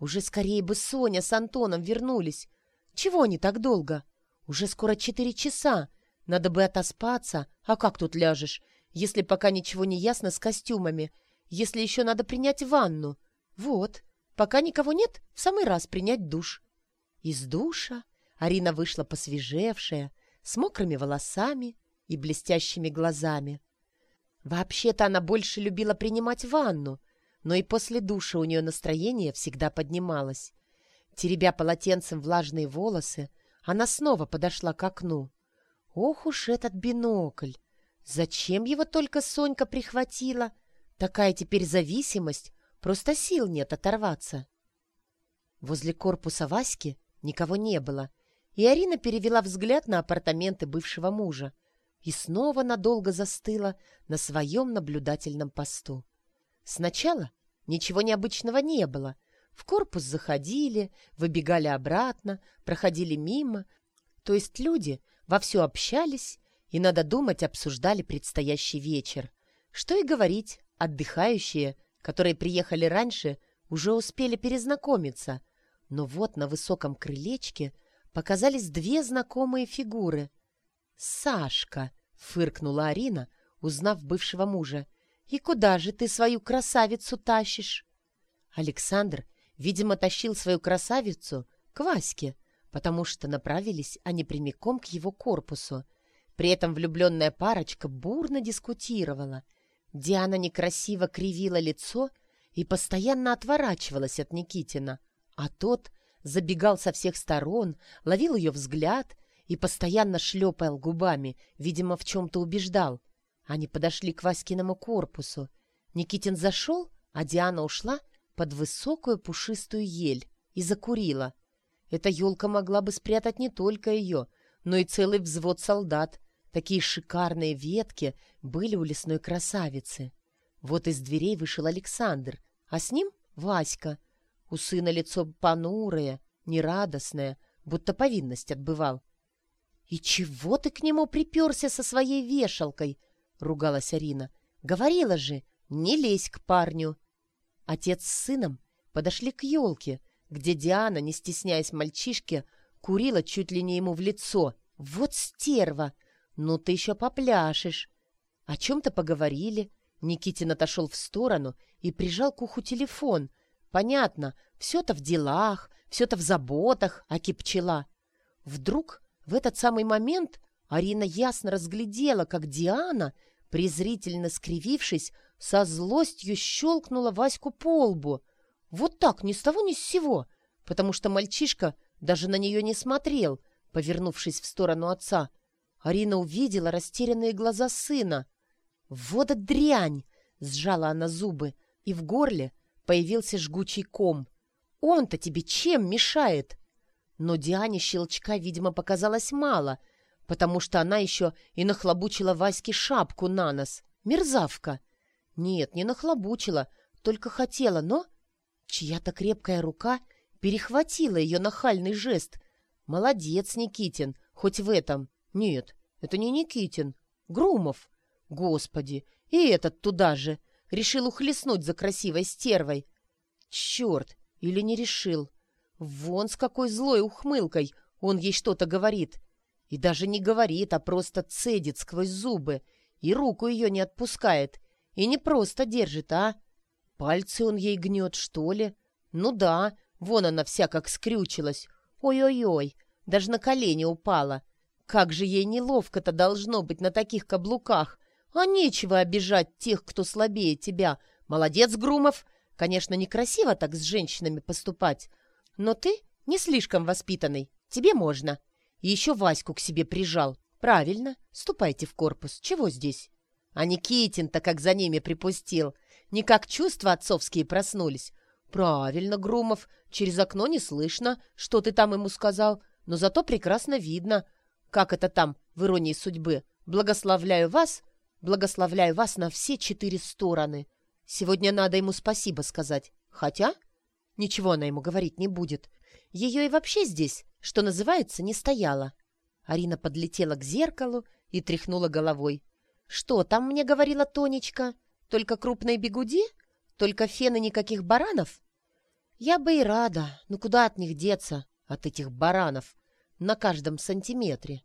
Уже скорее бы Соня с Антоном вернулись. Чего они так долго? Уже скоро четыре часа. Надо бы отоспаться. А как тут ляжешь, если пока ничего не ясно с костюмами? Если еще надо принять ванну? Вот, пока никого нет, в самый раз принять душ. Из душа Арина вышла посвежевшая, с мокрыми волосами и блестящими глазами. Вообще-то она больше любила принимать ванну, но и после душа у нее настроение всегда поднималось. Теребя полотенцем влажные волосы, она снова подошла к окну. Ох уж этот бинокль! Зачем его только Сонька прихватила? Такая теперь зависимость, просто сил нет оторваться. Возле корпуса Васьки никого не было — и Арина перевела взгляд на апартаменты бывшего мужа и снова надолго застыла на своем наблюдательном посту. Сначала ничего необычного не было. В корпус заходили, выбегали обратно, проходили мимо. То есть люди вовсю общались и, надо думать, обсуждали предстоящий вечер. Что и говорить, отдыхающие, которые приехали раньше, уже успели перезнакомиться. Но вот на высоком крылечке – показались две знакомые фигуры. «Сашка!» — фыркнула Арина, узнав бывшего мужа. «И куда же ты свою красавицу тащишь?» Александр, видимо, тащил свою красавицу к Ваське, потому что направились они прямиком к его корпусу. При этом влюбленная парочка бурно дискутировала. Диана некрасиво кривила лицо и постоянно отворачивалась от Никитина, А тот забегал со всех сторон, ловил ее взгляд и постоянно шлепал губами, видимо, в чем-то убеждал. Они подошли к Васькиному корпусу. Никитин зашел, а Диана ушла под высокую пушистую ель и закурила. Эта елка могла бы спрятать не только ее, но и целый взвод солдат. Такие шикарные ветки были у лесной красавицы. Вот из дверей вышел Александр, а с ним Васька. У сына лицо понурое, нерадостное, будто повинность отбывал. «И чего ты к нему приперся со своей вешалкой?» — ругалась Арина. «Говорила же, не лезь к парню». Отец с сыном подошли к елке, где Диана, не стесняясь мальчишки, курила чуть ли не ему в лицо. «Вот стерва! Ну ты еще попляшешь!» О чем-то поговорили. Никитин отошел в сторону и прижал к уху телефон. Понятно, все-то в делах, все-то в заботах, аки пчела. Вдруг в этот самый момент Арина ясно разглядела, как Диана, презрительно скривившись, со злостью щелкнула Ваську по лбу. Вот так, ни с того ни с сего, потому что мальчишка даже на нее не смотрел, повернувшись в сторону отца. Арина увидела растерянные глаза сына. «Вот дрянь!» — сжала она зубы, и в горле появился жгучий ком. «Он-то тебе чем мешает?» Но Диане щелчка, видимо, показалось мало, потому что она еще и нахлобучила Ваське шапку на нос. Мерзавка! Нет, не нахлобучила, только хотела, но... Чья-то крепкая рука перехватила ее нахальный жест. Молодец, Никитин, хоть в этом. Нет, это не Никитин. Грумов. Господи, и этот туда же. Решил ухлестнуть за красивой стервой. Черт, или не решил. Вон с какой злой ухмылкой он ей что-то говорит. И даже не говорит, а просто цедит сквозь зубы. И руку ее не отпускает. И не просто держит, а... Пальцы он ей гнет, что ли? Ну да, вон она вся как скрючилась. Ой-ой-ой, даже на колени упала. Как же ей неловко-то должно быть на таких каблуках. А нечего обижать тех, кто слабее тебя. Молодец, Грумов. Конечно, некрасиво так с женщинами поступать. Но ты не слишком воспитанный, тебе можно. И еще Ваську к себе прижал. Правильно, ступайте в корпус. Чего здесь? А Никитин-то как за ними припустил. Никак чувства отцовские проснулись. Правильно, Грумов, через окно не слышно, что ты там ему сказал, но зато прекрасно видно, как это там, в иронии судьбы. Благословляю вас, благословляю вас на все четыре стороны. Сегодня надо ему спасибо сказать. Хотя Ничего она ему говорить не будет. Ее и вообще здесь, что называется, не стояло. Арина подлетела к зеркалу и тряхнула головой. «Что там мне говорила Тонечка? Только крупные бегуди? Только фены никаких баранов?» «Я бы и рада, но куда от них деться, от этих баранов, на каждом сантиметре?»